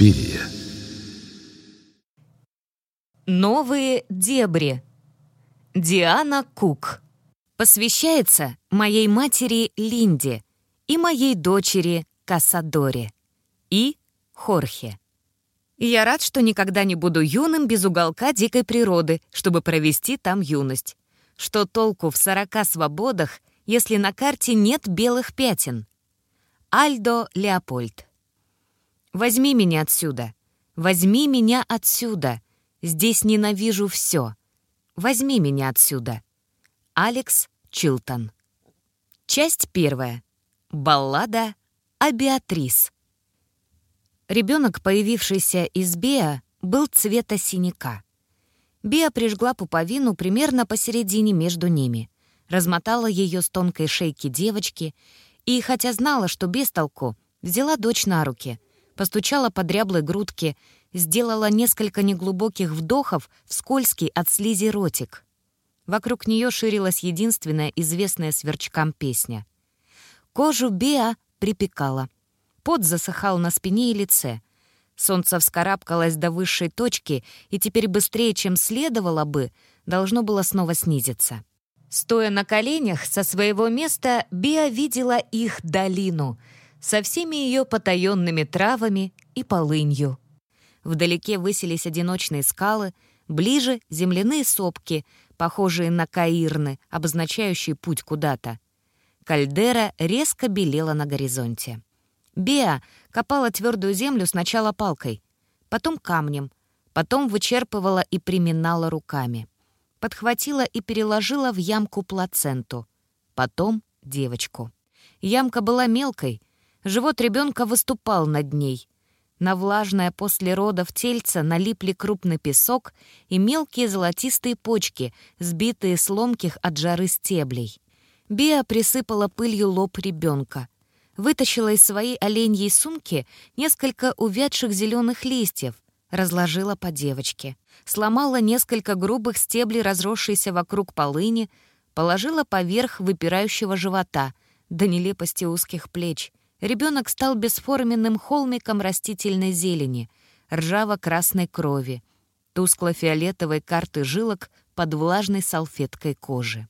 Суспирия. Новые дебри. Диана Кук. Посвящается моей матери Линде и моей дочери Кассадоре и Хорхе. Я рад, что никогда не буду юным без уголка дикой природы, чтобы провести там юность. Что толку в сорока свободах, если на карте нет белых пятен? Альдо Леопольд. Возьми меня отсюда. Возьми меня отсюда. Здесь ненавижу все. Возьми меня отсюда. Алекс Чилтон. Часть первая. Баллада о Беатрис. Ребенок, появившийся из Беа, был цвета синяка. Беа прижгла пуповину примерно посередине между ними, размотала ее с тонкой шейки девочки и, хотя знала, что без толку, взяла дочь на руки, постучала по дряблой грудке, сделала несколько неглубоких вдохов в скользкий от слизи ротик. Вокруг нее ширилась единственная известная сверчкам песня. Кожу Беа припекала — Пот засыхал на спине и лице. Солнце вскарабкалось до высшей точки и теперь быстрее, чем следовало бы, должно было снова снизиться. Стоя на коленях со своего места, Биа видела их долину со всеми ее потаенными травами и полынью. Вдалеке высились одиночные скалы, ближе — земляные сопки, похожие на каирны, обозначающие путь куда-то. Кальдера резко белела на горизонте. Беа копала твердую землю сначала палкой, потом камнем, потом вычерпывала и приминала руками. Подхватила и переложила в ямку плаценту, потом девочку. Ямка была мелкой, живот ребенка выступал над ней. На влажное после родов тельце налипли крупный песок и мелкие золотистые почки, сбитые с ломких от жары стеблей. Беа присыпала пылью лоб ребенка — вытащила из своей оленьей сумки несколько увядших зеленых листьев, разложила по девочке, сломала несколько грубых стеблей, разросшиеся вокруг полыни, положила поверх выпирающего живота до нелепости узких плеч. Ребенок стал бесформенным холмиком растительной зелени, ржаво-красной крови, тускло-фиолетовой карты жилок под влажной салфеткой кожи.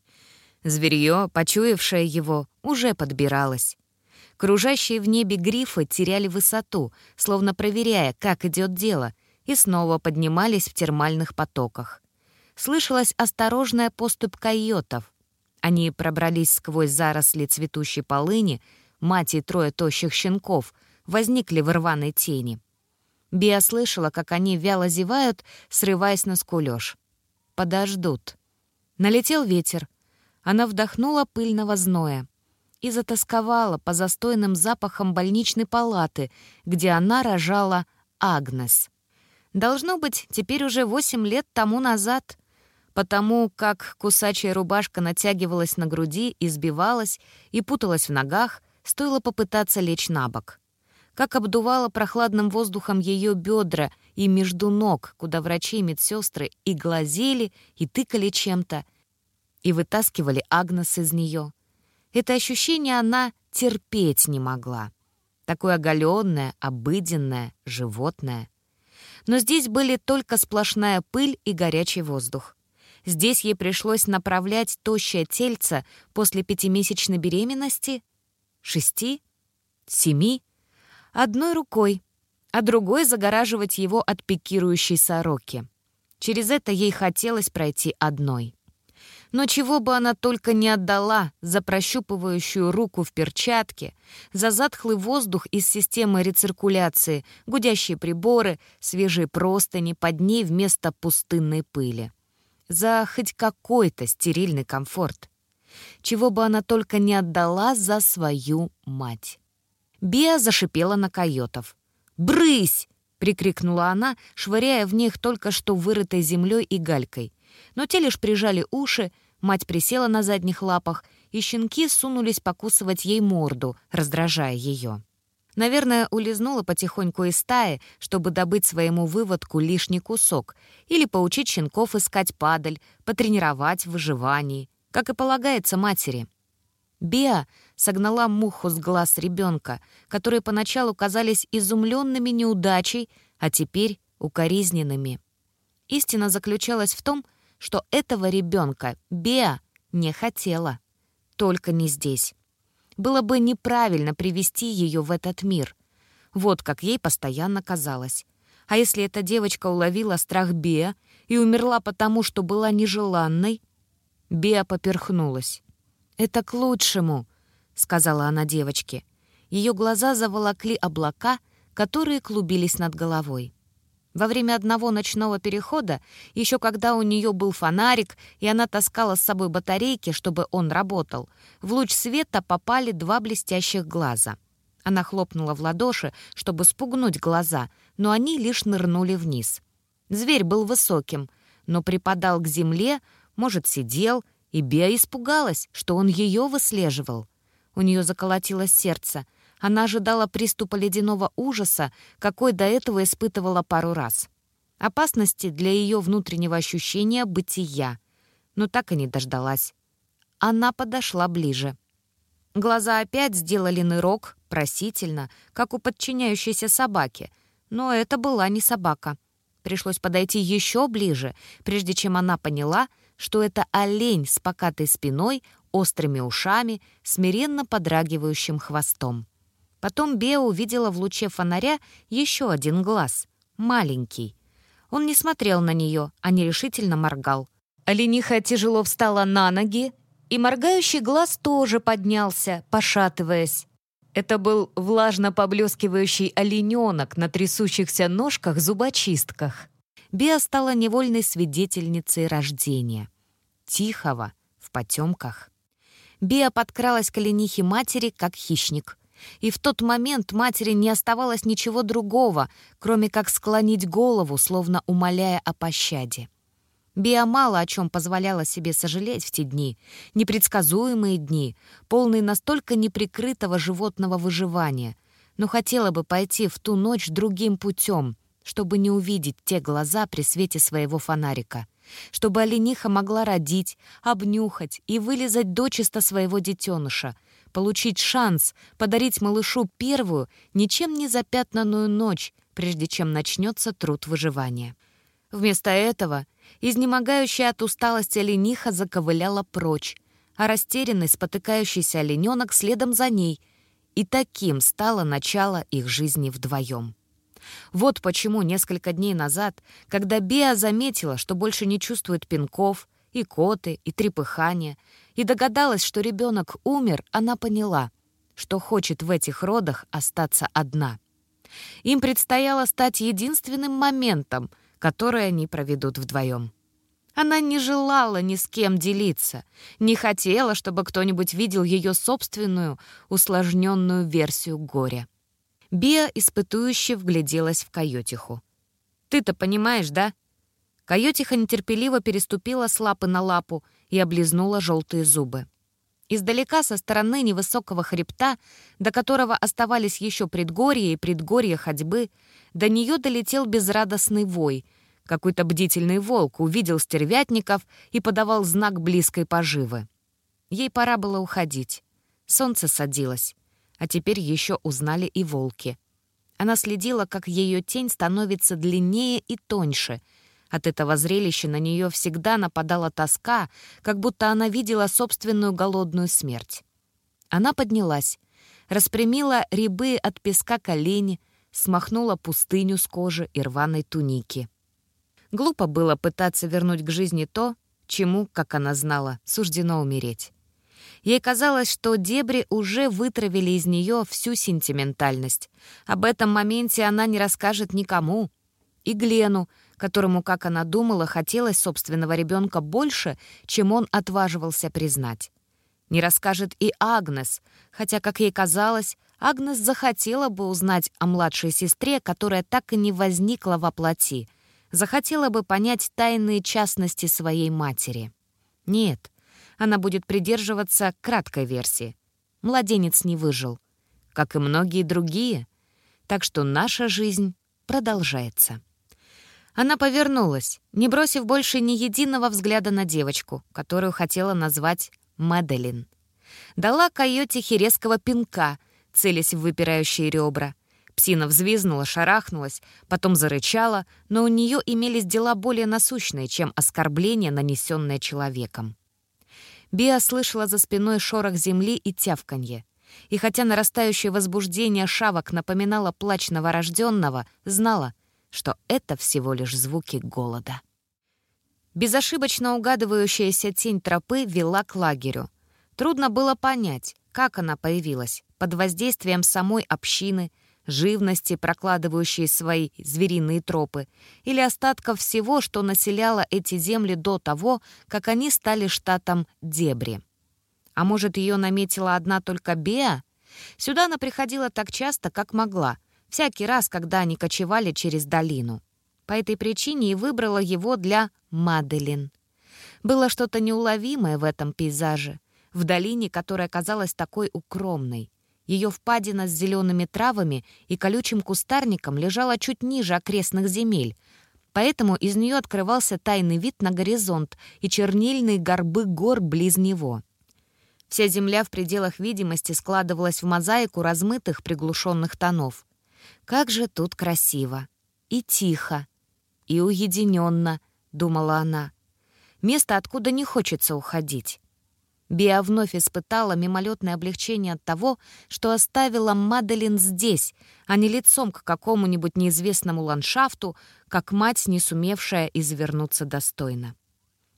Зверье, почуявшее его, уже подбиралось. Кружащие в небе грифы теряли высоту, словно проверяя, как идет дело, и снова поднимались в термальных потоках. Слышалась осторожная поступь койотов. Они пробрались сквозь заросли цветущей полыни, мать и трое тощих щенков возникли в рваной тени. Биа слышала, как они вяло зевают, срываясь на скулёж. «Подождут». Налетел ветер. Она вдохнула пыльного зноя и затасковала по застойным запахам больничной палаты, где она рожала Агнес. Должно быть, теперь уже восемь лет тому назад, потому как кусачая рубашка натягивалась на груди, избивалась и путалась в ногах, стоило попытаться лечь на бок. Как обдувало прохладным воздухом ее бедра и между ног, куда врачи и медсестры и глазели, и тыкали чем-то, и вытаскивали Агнес из нее. Это ощущение она терпеть не могла. Такое оголенное, обыденное, животное. Но здесь были только сплошная пыль и горячий воздух. Здесь ей пришлось направлять тощее тельце после пятимесячной беременности, шести, семи, одной рукой, а другой загораживать его от пикирующей сороки. Через это ей хотелось пройти одной. Но чего бы она только не отдала за прощупывающую руку в перчатке, за затхлый воздух из системы рециркуляции, гудящие приборы, свежие простыни под ней вместо пустынной пыли. За хоть какой-то стерильный комфорт. Чего бы она только не отдала за свою мать. Биа зашипела на койотов. «Брысь!» — прикрикнула она, швыряя в них только что вырытой землей и галькой но те лишь прижали уши, мать присела на задних лапах, и щенки сунулись покусывать ей морду, раздражая ее. Наверное, улизнула потихоньку из стаи, чтобы добыть своему выводку лишний кусок или поучить щенков искать падаль, потренировать в выживании, как и полагается матери. Беа согнала муху с глаз ребенка, которые поначалу казались изумленными неудачей, а теперь укоризненными. Истина заключалась в том, что этого ребенка Беа не хотела. Только не здесь. Было бы неправильно привести ее в этот мир. Вот как ей постоянно казалось. А если эта девочка уловила страх Беа и умерла потому, что была нежеланной? Беа поперхнулась. «Это к лучшему», — сказала она девочке. Ее глаза заволокли облака, которые клубились над головой. Во время одного ночного перехода, еще когда у нее был фонарик, и она таскала с собой батарейки, чтобы он работал, в луч света попали два блестящих глаза. Она хлопнула в ладоши, чтобы спугнуть глаза, но они лишь нырнули вниз. Зверь был высоким, но припадал к земле, может, сидел, и Беа испугалась, что он ее выслеживал. У нее заколотилось сердце — она ожидала приступа ледяного ужаса, какой до этого испытывала пару раз. Опасности для ее внутреннего ощущения бытия. Но так и не дождалась. Она подошла ближе. Глаза опять сделали нырок, просительно, как у подчиняющейся собаки. Но это была не собака. Пришлось подойти еще ближе, прежде чем она поняла, что это олень с покатой спиной, острыми ушами, смиренно подрагивающим хвостом. Потом Беа увидела в луче фонаря еще один глаз, маленький. Он не смотрел на нее, а нерешительно моргал. Олениха тяжело встала на ноги, и моргающий глаз тоже поднялся, пошатываясь. Это был влажно поблескивающий олененок на трясущихся ножках-зубочистках. Беа стала невольной свидетельницей рождения. Тихого, в потемках. Беа подкралась к оленихе матери, как хищник. И в тот момент матери не оставалось ничего другого, кроме как склонить голову, словно умоляя о пощаде. Биа мало о чем позволяла себе сожалеть в те дни, непредсказуемые дни, полные настолько неприкрытого животного выживания, но хотела бы пойти в ту ночь другим путем, чтобы не увидеть те глаза при свете своего фонарика, чтобы олениха могла родить, обнюхать и вылезать дочисто своего детеныша — получить шанс подарить малышу первую, ничем не запятнанную ночь, прежде чем начнется труд выживания. Вместо этого изнемогающая от усталости олениха заковыляла прочь, а растерянный спотыкающийся олененок следом за ней, и таким стало начало их жизни вдвоем. Вот почему несколько дней назад, когда Беа заметила, что больше не чувствует пинков, и коты, и трепыхания, и догадалась, что ребенок умер, она поняла, что хочет в этих родах остаться одна. Им предстояло стать единственным моментом, который они проведут вдвоем. Она не желала ни с кем делиться, не хотела, чтобы кто-нибудь видел ее собственную усложненную версию горя. Биа испытующе вгляделась в койотиху. «Ты-то понимаешь, да?» Койотиха нетерпеливо переступила с лапы на лапу и облизнула желтые зубы. Издалека, со стороны невысокого хребта, до которого оставались еще предгорье и предгорье ходьбы, до нее долетел безрадостный вой. Какой-то бдительный волк увидел стервятников и подавал знак близкой поживы. Ей пора было уходить. Солнце садилось. А теперь еще узнали и волки. Она следила, как ее тень становится длиннее и тоньше — от этого зрелища на нее всегда нападала тоска, как будто она видела собственную голодную смерть. Она поднялась, распрямила рябы от песка колени, смахнула пустыню с кожи и рваной туники. Глупо было пытаться вернуть к жизни то, чему, как она знала, суждено умереть. Ей казалось, что дебри уже вытравили из нее всю сентиментальность. Об этом моменте она не расскажет никому. И Глену, которому, как она думала, хотелось собственного ребенка больше, чем он отваживался признать. Не расскажет и Агнес, хотя, как ей казалось, Агнес захотела бы узнать о младшей сестре, которая так и не возникла во плоти, захотела бы понять тайные частности своей матери. Нет, она будет придерживаться краткой версии. Младенец не выжил, как и многие другие, так что наша жизнь продолжается. Она повернулась, не бросив больше ни единого взгляда на девочку, которую хотела назвать Маделин. Дала койотихе резкого пинка, целясь в выпирающие ребра. Псина взвизнула, шарахнулась, потом зарычала, но у нее имелись дела более насущные, чем оскорбление, нанесенное человеком. Биа слышала за спиной шорох земли и тявканье. И хотя нарастающее возбуждение шавок напоминало плач новорожденного, знала, что это всего лишь звуки голода. Безошибочно угадывающаяся тень тропы вела к лагерю. Трудно было понять, как она появилась, под воздействием самой общины, живности, прокладывающей свои звериные тропы, или остатков всего, что населяло эти земли до того, как они стали штатом Дебри. А может, ее наметила одна только Беа? Сюда она приходила так часто, как могла, всякий раз, когда они кочевали через долину. По этой причине и выбрала его для Маделин. Было что-то неуловимое в этом пейзаже, в долине, которая казалась такой укромной. Ее впадина с зелеными травами и колючим кустарником лежала чуть ниже окрестных земель, поэтому из нее открывался тайный вид на горизонт и чернильные горбы гор близ него. Вся земля в пределах видимости складывалась в мозаику размытых приглушенных тонов. Как же тут красиво! И тихо, и уединенно, думала она. Место, откуда не хочется уходить. Биа вновь испытала мимолетное облегчение от того, что оставила Маделин здесь, а не лицом к какому-нибудь неизвестному ландшафту, как мать, не сумевшая извернуться достойно.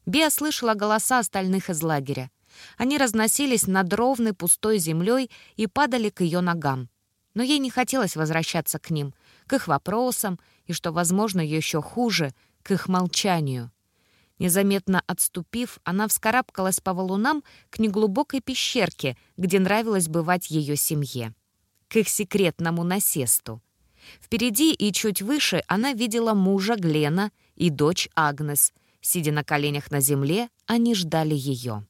Биа слышала голоса остальных из лагеря. Они разносились над ровной пустой землей и падали к ее ногам. Но ей не хотелось возвращаться к ним, к их вопросам и, что, возможно, еще хуже, к их молчанию. Незаметно отступив, она вскарабкалась по валунам к неглубокой пещерке, где нравилось бывать ее семье. К их секретному насесту. Впереди и чуть выше она видела мужа Глена и дочь Агнес. Сидя на коленях на земле, они ждали ее.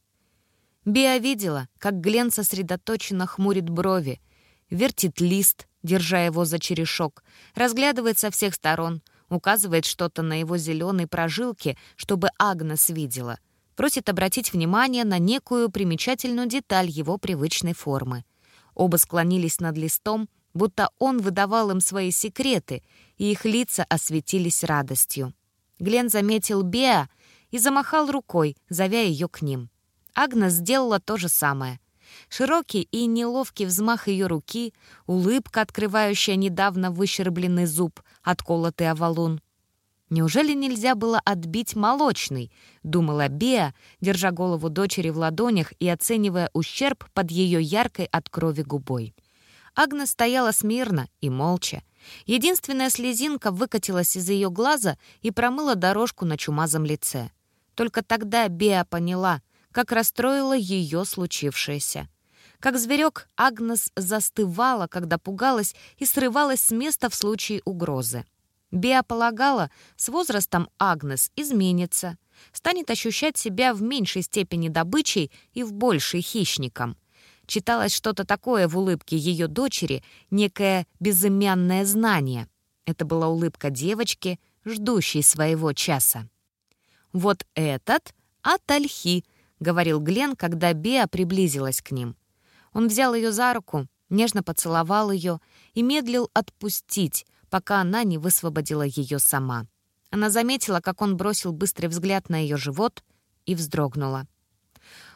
Биа видела, как Глен сосредоточенно хмурит брови, вертит лист, держа его за черешок, разглядывает со всех сторон, указывает что-то на его зеленой прожилке, чтобы Агнес видела. Просит обратить внимание на некую примечательную деталь его привычной формы. Оба склонились над листом, будто он выдавал им свои секреты, и их лица осветились радостью. Глен заметил Беа и замахал рукой, зовя ее к ним. Агнес сделала то же самое. Широкий и неловкий взмах ее руки, улыбка, открывающая недавно выщербленный зуб, отколотый овалун. «Неужели нельзя было отбить молочный?» — думала Беа, держа голову дочери в ладонях и оценивая ущерб под ее яркой от крови губой. Агнес стояла смирно и молча. Единственная слезинка выкатилась из ее глаза и промыла дорожку на чумазом лице. Только тогда Беа поняла — как расстроило ее случившееся. Как зверек, Агнес застывала, когда пугалась, и срывалась с места в случае угрозы. Беа полагала, с возрастом Агнес изменится, станет ощущать себя в меньшей степени добычей и в большей хищником. Читалось что-то такое в улыбке ее дочери, некое безымянное знание. Это была улыбка девочки, ждущей своего часа. Вот этот — от говорил Глен, когда Беа приблизилась к ним. Он взял ее за руку, нежно поцеловал ее и медлил отпустить, пока она не высвободила ее сама. Она заметила, как он бросил быстрый взгляд на ее живот и вздрогнула.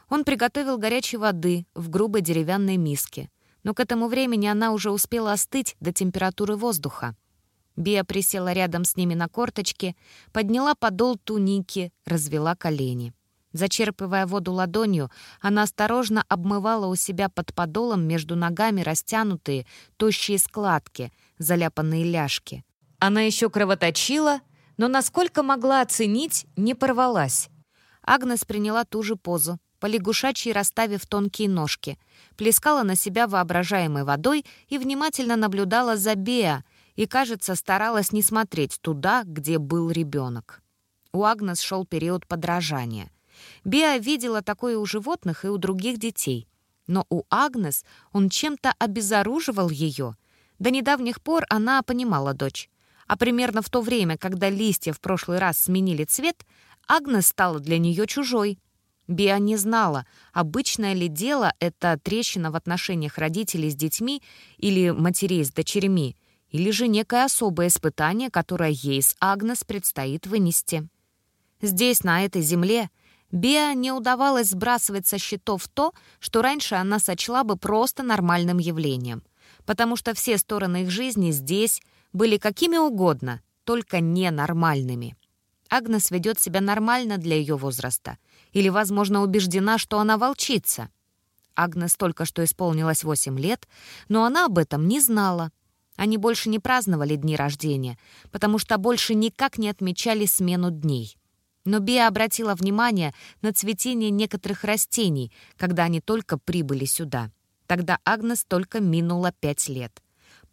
Он приготовил горячей воды в грубой деревянной миске, но к этому времени она уже успела остыть до температуры воздуха. Бия присела рядом с ними на корточке, подняла подол туники, развела колени. Зачерпывая воду ладонью, она осторожно обмывала у себя под подолом между ногами растянутые, тощие складки, заляпанные ляжки. Она еще кровоточила, но насколько могла оценить, не порвалась. Агнес приняла ту же позу, полягушачьи расставив тонкие ножки, плескала на себя воображаемой водой и внимательно наблюдала за Беа и, кажется, старалась не смотреть туда, где был ребенок. У Агнес шел период подражания. Биа видела такое у животных и у других детей. Но у Агнес он чем-то обезоруживал ее. До недавних пор она понимала дочь. А примерно в то время, когда листья в прошлый раз сменили цвет, Агнес стала для нее чужой. Биа не знала, обычное ли дело это трещина в отношениях родителей с детьми или матерей с дочерьми, или же некое особое испытание, которое ей с Агнес предстоит вынести. Здесь, на этой земле, Биа не удавалось сбрасывать со счетов то, что раньше она сочла бы просто нормальным явлением, потому что все стороны их жизни здесь были какими угодно, только ненормальными. Агнес ведет себя нормально для ее возраста или, возможно, убеждена, что она волчица. Агнес только что исполнилось 8 лет, но она об этом не знала. Они больше не праздновали дни рождения, потому что больше никак не отмечали смену дней. Но Бия обратила внимание на цветение некоторых растений, когда они только прибыли сюда. Тогда Агнес только минула пять лет.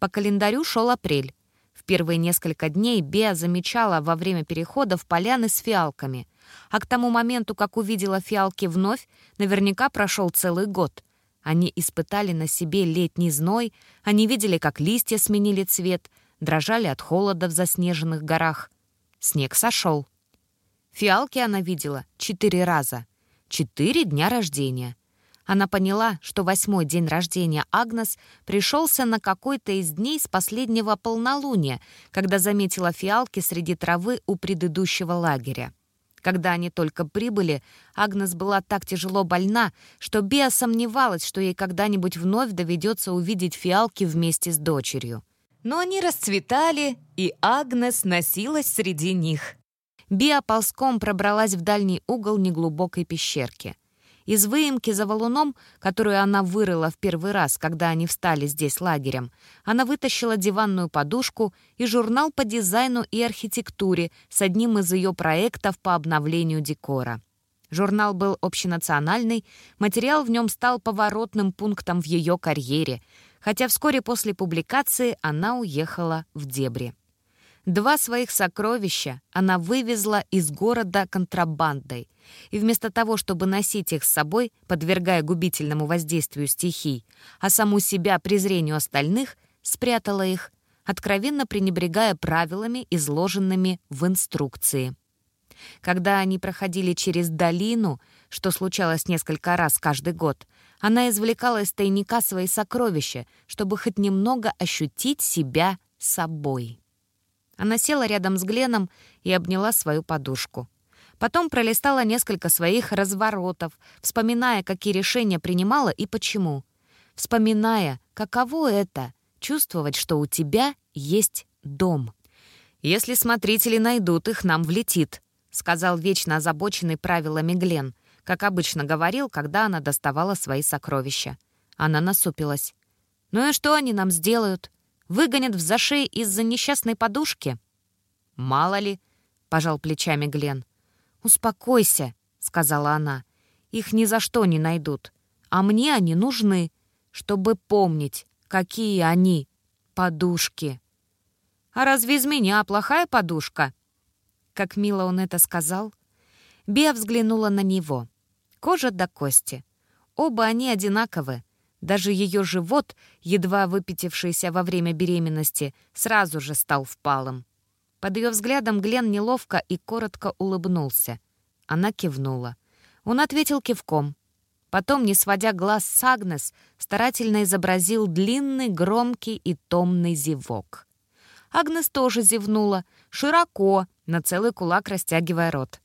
По календарю шел апрель. В первые несколько дней Беа замечала во время переходов поляны с фиалками. А к тому моменту, как увидела фиалки вновь, наверняка прошел целый год. Они испытали на себе летний зной, они видели, как листья сменили цвет, дрожали от холода в заснеженных горах. Снег сошел. Фиалки она видела четыре раза. Четыре дня рождения — она поняла, что восьмой день рождения Агнес пришелся на какой-то из дней с последнего полнолуния, когда заметила фиалки среди травы у предыдущего лагеря. Когда они только прибыли, Агнес была так тяжело больна, что Беа сомневалась, что ей когда-нибудь вновь доведется увидеть фиалки вместе с дочерью. Но они расцветали, и Агнес носилась среди них. Биа ползком пробралась в дальний угол неглубокой пещерки — из выемки за валуном, которую она вырыла в первый раз, когда они встали здесь лагерем, она вытащила диванную подушку и журнал по дизайну и архитектуре с одним из ее проектов по обновлению декора. Журнал был общенациональный, материал в нем стал поворотным пунктом в ее карьере, хотя вскоре после публикации она уехала в дебри. Два своих сокровища она вывезла из города контрабандой, и вместо того, чтобы носить их с собой, подвергая губительному воздействию стихий, а саму себя презрению остальных, спрятала их, откровенно пренебрегая правилами, изложенными в инструкции. Когда они проходили через долину, что случалось несколько раз каждый год, она извлекала из тайника свои сокровища, чтобы хоть немного ощутить себя собой. Она села рядом с Гленом и обняла свою подушку. Потом пролистала несколько своих разворотов, вспоминая, какие решения принимала и почему. Вспоминая, каково это — чувствовать, что у тебя есть дом. «Если смотрители найдут их, нам влетит», — сказал вечно озабоченный правилами Глен, как обычно говорил, когда она доставала свои сокровища. Она насупилась. «Ну и что они нам сделают? Выгонят в зашей из-за несчастной подушки?» «Мало ли», — пожал плечами Глен. «Успокойся», — сказала она. «Их ни за что не найдут. А мне они нужны, чтобы помнить, какие они подушки». «А разве из меня плохая подушка?» Как мило он это сказал. Беа взглянула на него. Кожа до кости. Оба они одинаковы. Даже ее живот, едва выпятившийся во время беременности, сразу же стал впалым. Под ее взглядом Глен неловко и коротко улыбнулся. Она кивнула. Он ответил кивком. Потом, не сводя глаз с Агнес, старательно изобразил длинный, громкий и томный зевок. Агнес тоже зевнула, широко, на целый кулак растягивая рот.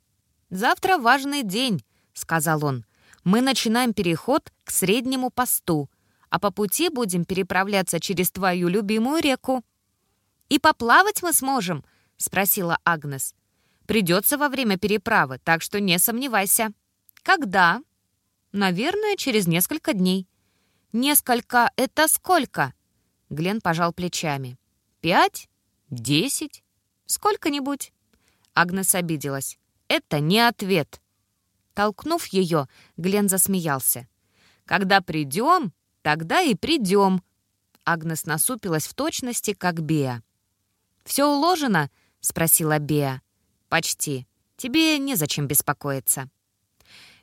«Завтра важный день», — сказал он мы начинаем переход к среднему посту, а по пути будем переправляться через твою любимую реку». «И поплавать мы сможем?» — спросила Агнес. «Придется во время переправы, так что не сомневайся». «Когда?» «Наверное, через несколько дней». «Несколько — это сколько?» Глен пожал плечами. «Пять? Десять? Сколько-нибудь?» Агнес обиделась. «Это не ответ. Толкнув ее, Глен засмеялся. «Когда придем, тогда и придем». Агнес насупилась в точности, как Беа. «Все уложено?» — спросила Беа. «Почти. Тебе незачем беспокоиться».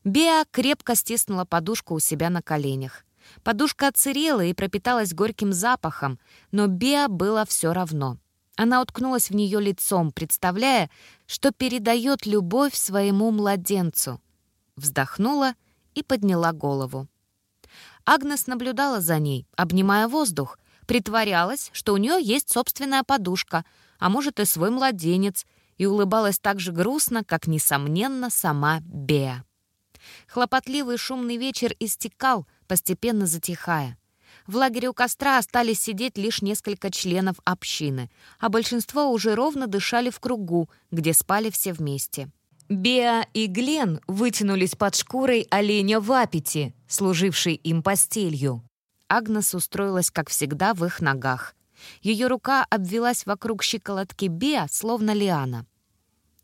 Беа крепко стиснула подушку у себя на коленях. Подушка отсырела и пропиталась горьким запахом, но Беа было все равно. Она уткнулась в нее лицом, представляя, что передает любовь своему младенцу. Вздохнула и подняла голову. Агнес наблюдала за ней, обнимая воздух, притворялась, что у нее есть собственная подушка, а может и свой младенец, и улыбалась так же грустно, как, несомненно, сама Беа. Хлопотливый шумный вечер истекал, постепенно затихая. В лагере у костра остались сидеть лишь несколько членов общины, а большинство уже ровно дышали в кругу, где спали все вместе. Беа и Глен вытянулись под шкурой оленя в служившей им постелью. Агнес устроилась, как всегда, в их ногах. Ее рука обвелась вокруг щиколотки Беа, словно лиана.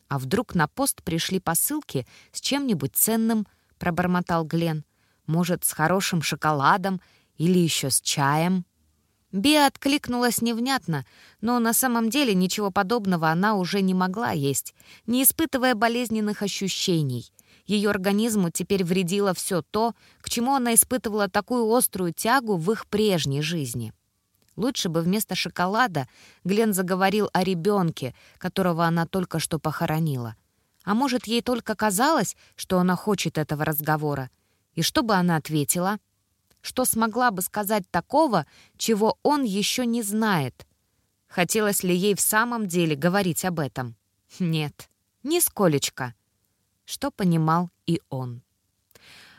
«А вдруг на пост пришли посылки с чем-нибудь ценным?» — пробормотал Глен. «Может, с хорошим шоколадом или еще с чаем?» Беа откликнулась невнятно, но на самом деле ничего подобного она уже не могла есть, не испытывая болезненных ощущений. Ее организму теперь вредило все то, к чему она испытывала такую острую тягу в их прежней жизни. Лучше бы вместо шоколада Глен заговорил о ребенке, которого она только что похоронила. А может, ей только казалось, что она хочет этого разговора. И что бы она ответила? Что смогла бы сказать такого, чего он еще не знает? Хотелось ли ей в самом деле говорить об этом? Нет, нисколечко. Что понимал и он.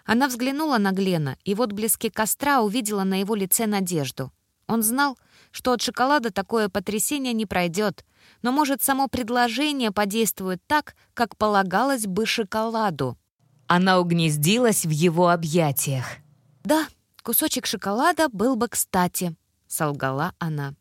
Она взглянула на Глена, и вот блески костра увидела на его лице надежду — он знал, что от шоколада такое потрясение не пройдет, но, может, само предложение подействует так, как полагалось бы шоколаду. Она угнездилась в его объятиях. «Да, кусочек шоколада был бы кстати», — солгала она.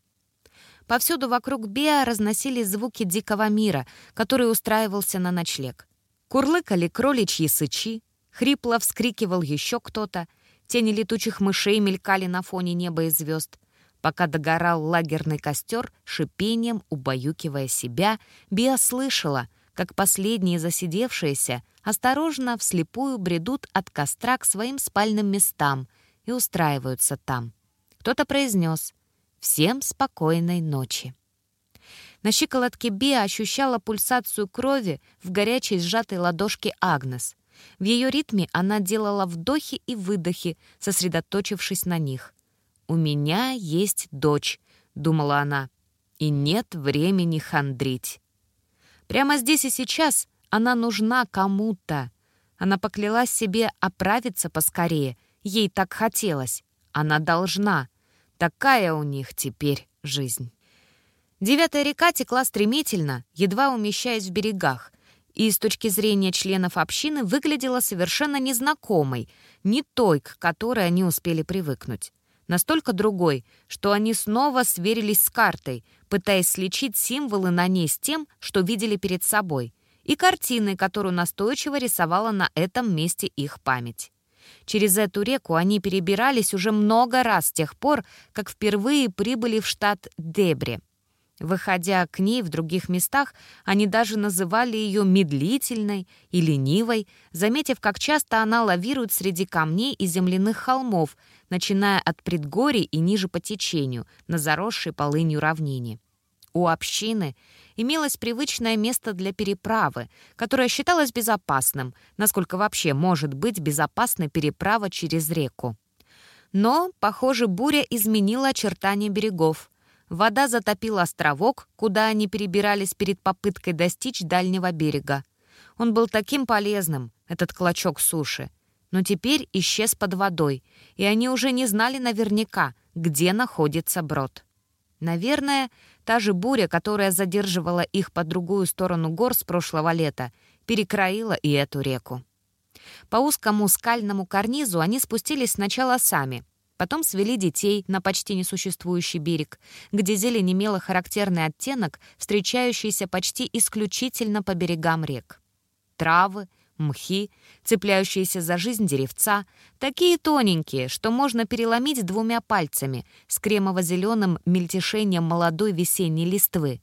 Повсюду вокруг Беа разносились звуки дикого мира, который устраивался на ночлег. Курлыкали кроличьи сычи, хрипло вскрикивал еще кто-то, тени летучих мышей мелькали на фоне неба и звезд. Пока догорал лагерный костер, шипением убаюкивая себя, Биа слышала, как последние засидевшиеся осторожно вслепую бредут от костра к своим спальным местам и устраиваются там. Кто-то произнес «Всем спокойной ночи». На щиколотке Биа ощущала пульсацию крови в горячей сжатой ладошке Агнес. В ее ритме она делала вдохи и выдохи, сосредоточившись на них. «У меня есть дочь», — думала она, — «и нет времени хандрить». Прямо здесь и сейчас она нужна кому-то. Она поклялась себе оправиться поскорее. Ей так хотелось. Она должна. Такая у них теперь жизнь. Девятая река текла стремительно, едва умещаясь в берегах, и с точки зрения членов общины выглядела совершенно незнакомой, не той, к которой они успели привыкнуть настолько другой, что они снова сверились с картой, пытаясь сличить символы на ней с тем, что видели перед собой, и картиной, которую настойчиво рисовала на этом месте их память. Через эту реку они перебирались уже много раз с тех пор, как впервые прибыли в штат Дебри — Выходя к ней в других местах, они даже называли ее медлительной и ленивой, заметив, как часто она лавирует среди камней и земляных холмов, начиная от предгорий и ниже по течению, на заросшей полынью равнине. У общины имелось привычное место для переправы, которое считалось безопасным, насколько вообще может быть безопасна переправа через реку. Но, похоже, буря изменила очертания берегов. Вода затопила островок, куда они перебирались перед попыткой достичь дальнего берега. Он был таким полезным, этот клочок суши. Но теперь исчез под водой, и они уже не знали наверняка, где находится брод. Наверное, та же буря, которая задерживала их по другую сторону гор с прошлого лета, перекроила и эту реку. По узкому скальному карнизу они спустились сначала сами, Потом свели детей на почти несуществующий берег, где зелень имела характерный оттенок, встречающийся почти исключительно по берегам рек. Травы, мхи, цепляющиеся за жизнь деревца, такие тоненькие, что можно переломить двумя пальцами с кремово-зеленым мельтешением молодой весенней листвы.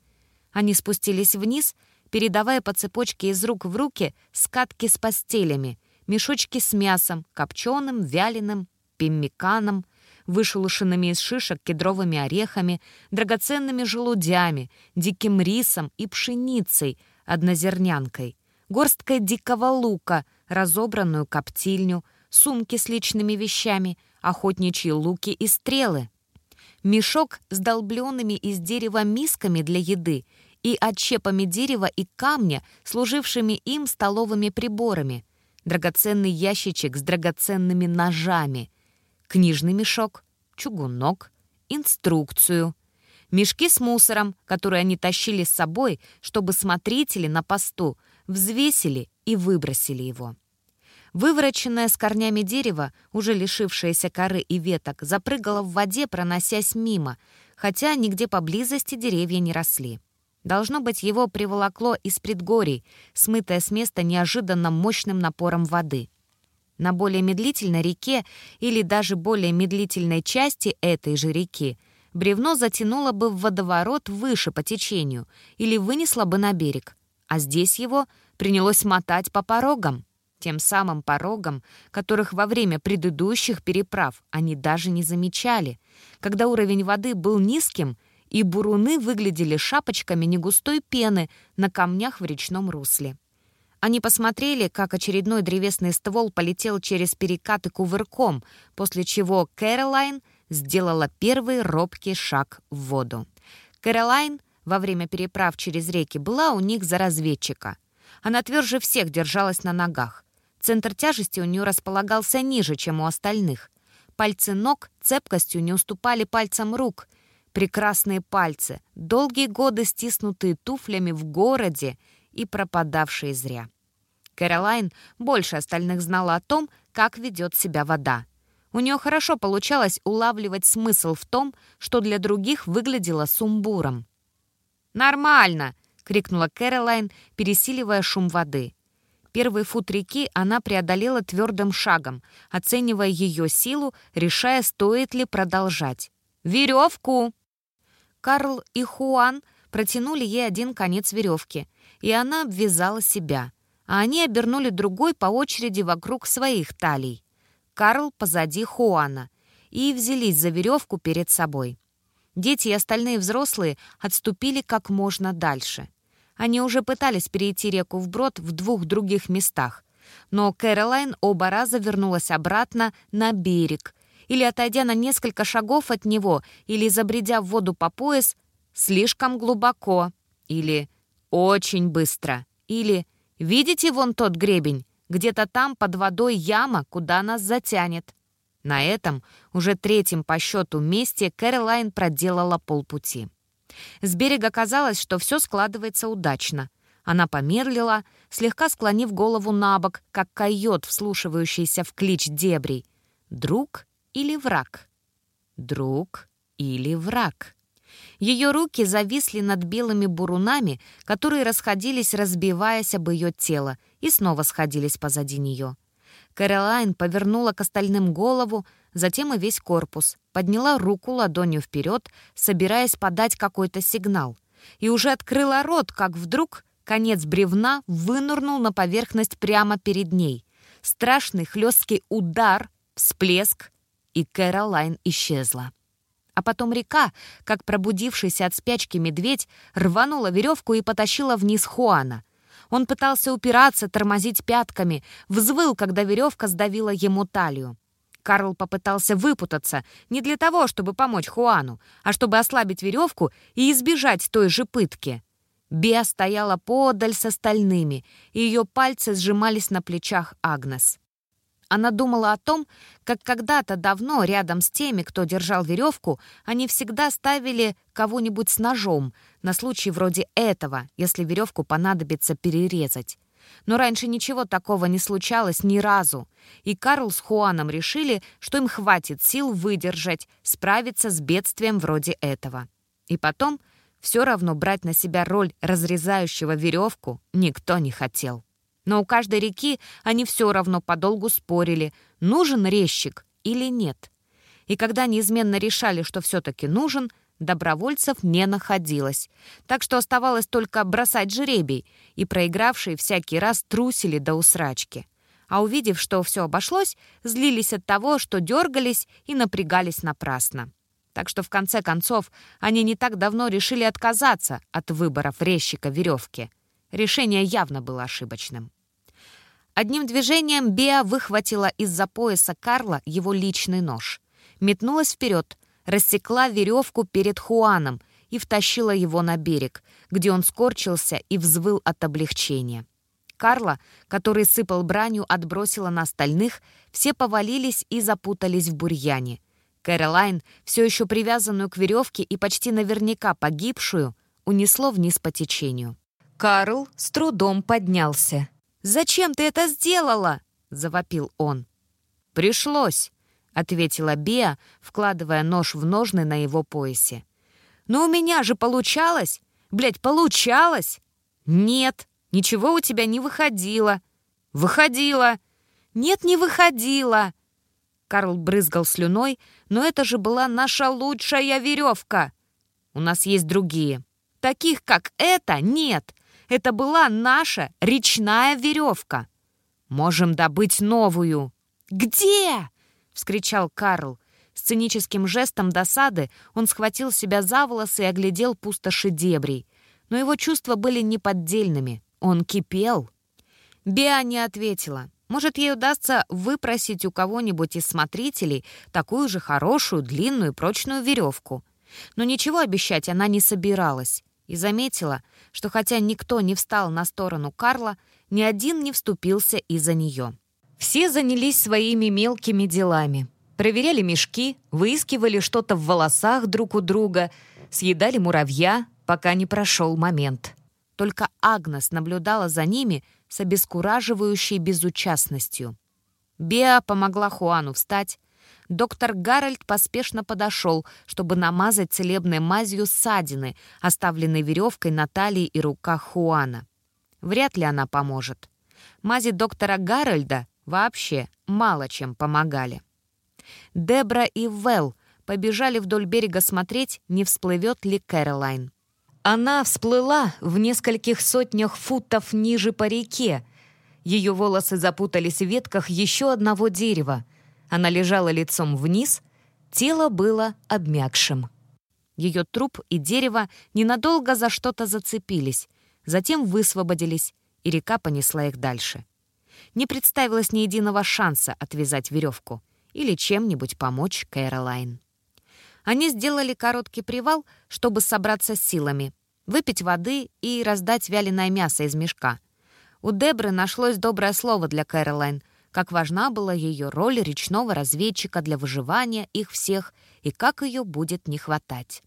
Они спустились вниз, передавая по цепочке из рук в руки скатки с постелями, мешочки с мясом, копченым, вяленым, пеммиканом, вышелушенными из шишек кедровыми орехами, драгоценными желудями, диким рисом и пшеницей, однозернянкой, горсткой дикого лука, разобранную коптильню, сумки с личными вещами, охотничьи луки и стрелы. Мешок с долбленными из дерева мисками для еды и отщепами дерева и камня, служившими им столовыми приборами, драгоценный ящичек с драгоценными ножами, книжный мешок, чугунок, инструкцию, мешки с мусором, которые они тащили с собой, чтобы смотрители на посту взвесили и выбросили его. Вывороченное с корнями дерево, уже лишившееся коры и веток, запрыгало в воде, проносясь мимо, хотя нигде поблизости деревья не росли. Должно быть, его приволокло из предгорий, смытое с места неожиданно мощным напором воды. На более медлительной реке или даже более медлительной части этой же реки бревно затянуло бы в водоворот выше по течению или вынесло бы на берег, а здесь его принялось мотать по порогам тем самым порогам, которых во время предыдущих переправ они даже не замечали, когда уровень воды был низким, и буруны выглядели шапочками негустой пены на камнях в речном русле. Они посмотрели, как очередной древесный ствол полетел через перекаты кувырком, после чего Кэролайн сделала первый робкий шаг в воду. Кэролайн во время переправ через реки была у них за разведчика. Она тверже всех держалась на ногах. Центр тяжести у нее располагался ниже, чем у остальных. Пальцы ног цепкостью не уступали пальцам рук. Прекрасные пальцы, долгие годы стиснутые туфлями в городе и пропадавшие зря. Кэролайн больше остальных знала о том, как ведет себя вода. У нее хорошо получалось улавливать смысл в том, что для других выглядело сумбуром. «Нормально!» — крикнула Кэролайн, пересиливая шум воды. Первый фут реки она преодолела твердым шагом, оценивая ее силу, решая, стоит ли продолжать. «Веревку!» Карл и Хуан протянули ей один конец веревки, и она обвязала себя, а они обернули другой по очереди вокруг своих талий. Карл позади Хуана, и взялись за веревку перед собой. Дети и остальные взрослые отступили как можно дальше — они уже пытались перейти реку вброд в двух других местах. Но Кэролайн оба раза вернулась обратно на берег. Или отойдя на несколько шагов от него, или забредя в воду по пояс, слишком глубоко. Или очень быстро. Или «Видите вон тот гребень? Где-то там под водой яма, куда нас затянет». На этом, уже третьем по счету месте, Кэролайн проделала полпути. С берега казалось, что все складывается удачно. Она помедлила, слегка склонив голову на бок, как койот, вслушивающийся в клич дебрей. Друг или враг? Друг или враг? Ее руки зависли над белыми бурунами, которые расходились, разбиваясь об ее тело, и снова сходились позади нее. Кэролайн повернула к остальным голову, затем и весь корпус, подняла руку ладонью вперед, собираясь подать какой-то сигнал. И уже открыла рот, как вдруг конец бревна вынырнул на поверхность прямо перед ней. Страшный хлесткий удар, всплеск, и Кэролайн исчезла. А потом река, как пробудившийся от спячки медведь, рванула веревку и потащила вниз Хуана. Он пытался упираться, тормозить пятками, взвыл, когда веревка сдавила ему талию. Карл попытался выпутаться не для того, чтобы помочь Хуану, а чтобы ослабить веревку и избежать той же пытки. Беа стояла подаль с остальными, и ее пальцы сжимались на плечах Агнес. Она думала о том, как когда-то давно рядом с теми, кто держал веревку, они всегда ставили кого-нибудь с ножом, на случай вроде этого, если веревку понадобится перерезать. Но раньше ничего такого не случалось ни разу, и Карл с Хуаном решили, что им хватит сил выдержать, справиться с бедствием вроде этого. И потом все равно брать на себя роль разрезающего веревку никто не хотел. Но у каждой реки они все равно подолгу спорили, нужен резчик или нет. И когда неизменно решали, что все-таки нужен, Добровольцев не находилось, так что оставалось только бросать жребий, и проигравшие всякий раз трусили до усрачки. А увидев, что все обошлось, злились от того, что дергались и напрягались напрасно. Так что в конце концов они не так давно решили отказаться от выборов резчика веревки. Решение явно было ошибочным. Одним движением Беа выхватила из-за пояса Карла его личный нож. Метнулась вперед, рассекла веревку перед Хуаном и втащила его на берег, где он скорчился и взвыл от облегчения. Карла, который сыпал бранью, отбросила на остальных, все повалились и запутались в бурьяне. Кэролайн, все еще привязанную к веревке и почти наверняка погибшую, унесло вниз по течению. Карл с трудом поднялся. «Зачем ты это сделала?» — завопил он. «Пришлось», — ответила Беа, вкладывая нож в ножны на его поясе. «Но у меня же получалось! Блядь, получалось!» «Нет, ничего у тебя не выходило!» «Выходило!» «Нет, не выходило!» Карл брызгал слюной, но это же была наша лучшая веревка. У нас есть другие. Таких, как эта, нет. Это была наша речная веревка. Можем добыть новую. «Где?» — вскричал Карл. Сценическим жестом досады он схватил себя за волосы и оглядел пустоши дебрей. Но его чувства были неподдельными. Он кипел. Беа не ответила. Может, ей удастся выпросить у кого-нибудь из смотрителей такую же хорошую, длинную, прочную веревку. Но ничего обещать она не собиралась и заметила, что хотя никто не встал на сторону Карла, ни один не вступился из-за нее. Все занялись своими мелкими делами. Проверяли мешки, выискивали что-то в волосах друг у друга, съедали муравья, пока не прошел момент. Только Агнес наблюдала за ними с обескураживающей безучастностью. Беа помогла Хуану встать, доктор Гарольд поспешно подошел, чтобы намазать целебной мазью ссадины, оставленной веревкой на талии и руках Хуана. Вряд ли она поможет. Мази доктора Гарольда вообще мало чем помогали. Дебра и Вэл побежали вдоль берега смотреть, не всплывет ли Кэролайн. Она всплыла в нескольких сотнях футов ниже по реке. Ее волосы запутались в ветках еще одного дерева — она лежала лицом вниз, тело было обмякшим. Ее труп и дерево ненадолго за что-то зацепились, затем высвободились, и река понесла их дальше. Не представилось ни единого шанса отвязать веревку или чем-нибудь помочь Кэролайн. Они сделали короткий привал, чтобы собраться с силами, выпить воды и раздать вяленое мясо из мешка. У Дебры нашлось доброе слово для Кэролайн, как важна была ее роль речного разведчика для выживания их всех и как ее будет не хватать.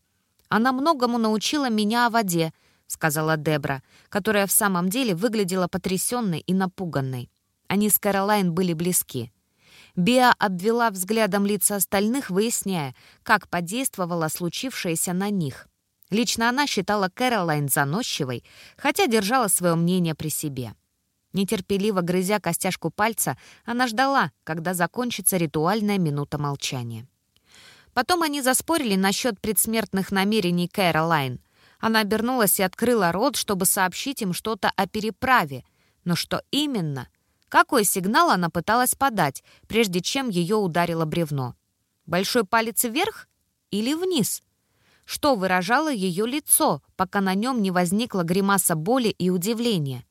«Она многому научила меня о воде», — сказала Дебра, которая в самом деле выглядела потрясенной и напуганной. Они с Кэролайн были близки. Биа обвела взглядом лица остальных, выясняя, как подействовало случившееся на них. Лично она считала Кэролайн заносчивой, хотя держала свое мнение при себе. Нетерпеливо грызя костяшку пальца, она ждала, когда закончится ритуальная минута молчания. Потом они заспорили насчет предсмертных намерений Кэролайн. Она обернулась и открыла рот, чтобы сообщить им что-то о переправе. Но что именно? Какой сигнал она пыталась подать, прежде чем ее ударило бревно? Большой палец вверх или вниз? Что выражало ее лицо, пока на нем не возникла гримаса боли и удивления?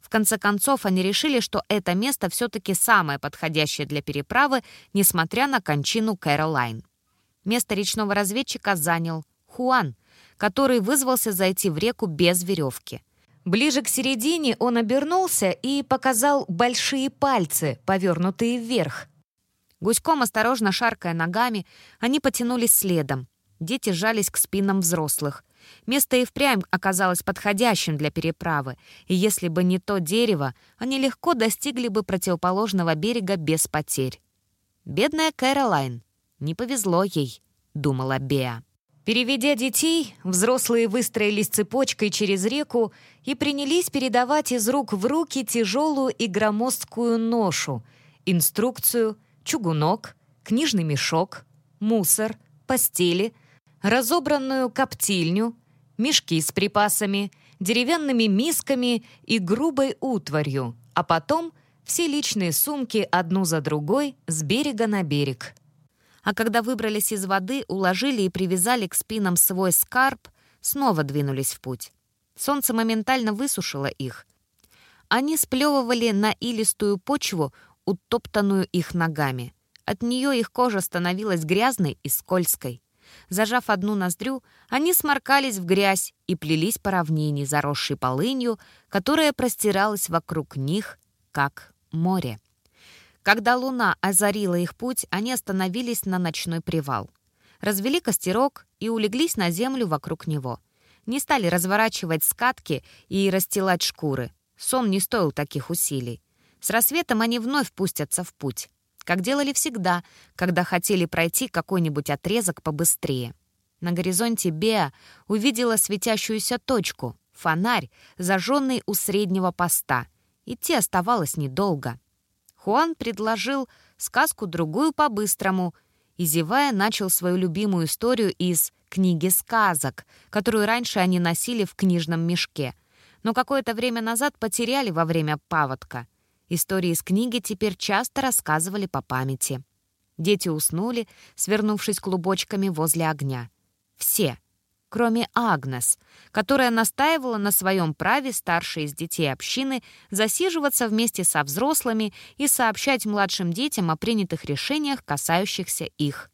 В конце концов, они решили, что это место все-таки самое подходящее для переправы, несмотря на кончину Кэролайн. Место речного разведчика занял Хуан, который вызвался зайти в реку без веревки. Ближе к середине он обернулся и показал большие пальцы, повернутые вверх. Гуськом, осторожно шаркая ногами, они потянулись следом. Дети жались к спинам взрослых. Место и впрямь оказалось подходящим для переправы, и если бы не то дерево, они легко достигли бы противоположного берега без потерь. «Бедная Кэролайн. Не повезло ей», — думала Беа. Переведя детей, взрослые выстроились цепочкой через реку и принялись передавать из рук в руки тяжелую и громоздкую ношу, инструкцию, чугунок, книжный мешок, мусор, постели — разобранную коптильню, мешки с припасами, деревянными мисками и грубой утварью, а потом все личные сумки одну за другой с берега на берег. А когда выбрались из воды, уложили и привязали к спинам свой скарб, снова двинулись в путь. Солнце моментально высушило их. Они сплевывали на илистую почву, утоптанную их ногами. От нее их кожа становилась грязной и скользкой. Зажав одну ноздрю, они сморкались в грязь и плелись по равнине, заросшей полынью, которая простиралась вокруг них, как море. Когда луна озарила их путь, они остановились на ночной привал. Развели костерок и улеглись на землю вокруг него. Не стали разворачивать скатки и расстилать шкуры. Сон не стоил таких усилий. С рассветом они вновь пустятся в путь, как делали всегда, когда хотели пройти какой-нибудь отрезок побыстрее. На горизонте Беа увидела светящуюся точку, фонарь, зажженный у среднего поста. Идти оставалось недолго. Хуан предложил сказку другую по-быстрому и, зевая, начал свою любимую историю из «Книги сказок», которую раньше они носили в книжном мешке, но какое-то время назад потеряли во время паводка. Истории из книги теперь часто рассказывали по памяти. Дети уснули, свернувшись клубочками возле огня. Все, кроме Агнес, которая настаивала на своем праве старшей из детей общины засиживаться вместе со взрослыми и сообщать младшим детям о принятых решениях, касающихся их.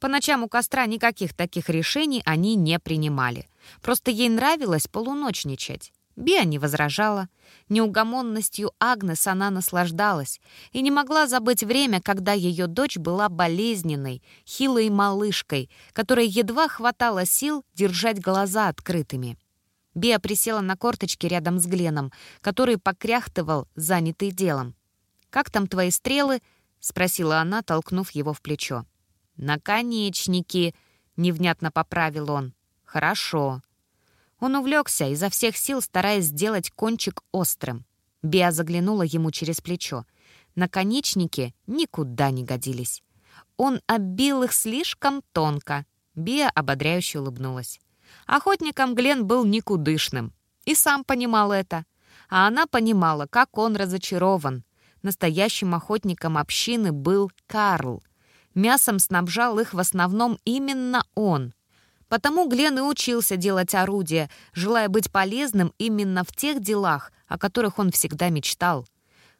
По ночам у костра никаких таких решений они не принимали. Просто ей нравилось полуночничать. Биа не возражала. Неугомонностью Агнес она наслаждалась и не могла забыть время, когда ее дочь была болезненной, хилой малышкой, которой едва хватало сил держать глаза открытыми. Биа присела на корточки рядом с Гленом, который покряхтывал, занятый делом. «Как там твои стрелы?» — спросила она, толкнув его в плечо. «Наконечники!» — невнятно поправил он. «Хорошо. Он увлекся, изо всех сил стараясь сделать кончик острым. Биа заглянула ему через плечо. Наконечники никуда не годились. Он оббил их слишком тонко. Биа ободряюще улыбнулась. Охотником Глен был никудышным. И сам понимал это. А она понимала, как он разочарован. Настоящим охотником общины был Карл. Мясом снабжал их в основном именно он — Потому Глен и учился делать орудия, желая быть полезным именно в тех делах, о которых он всегда мечтал.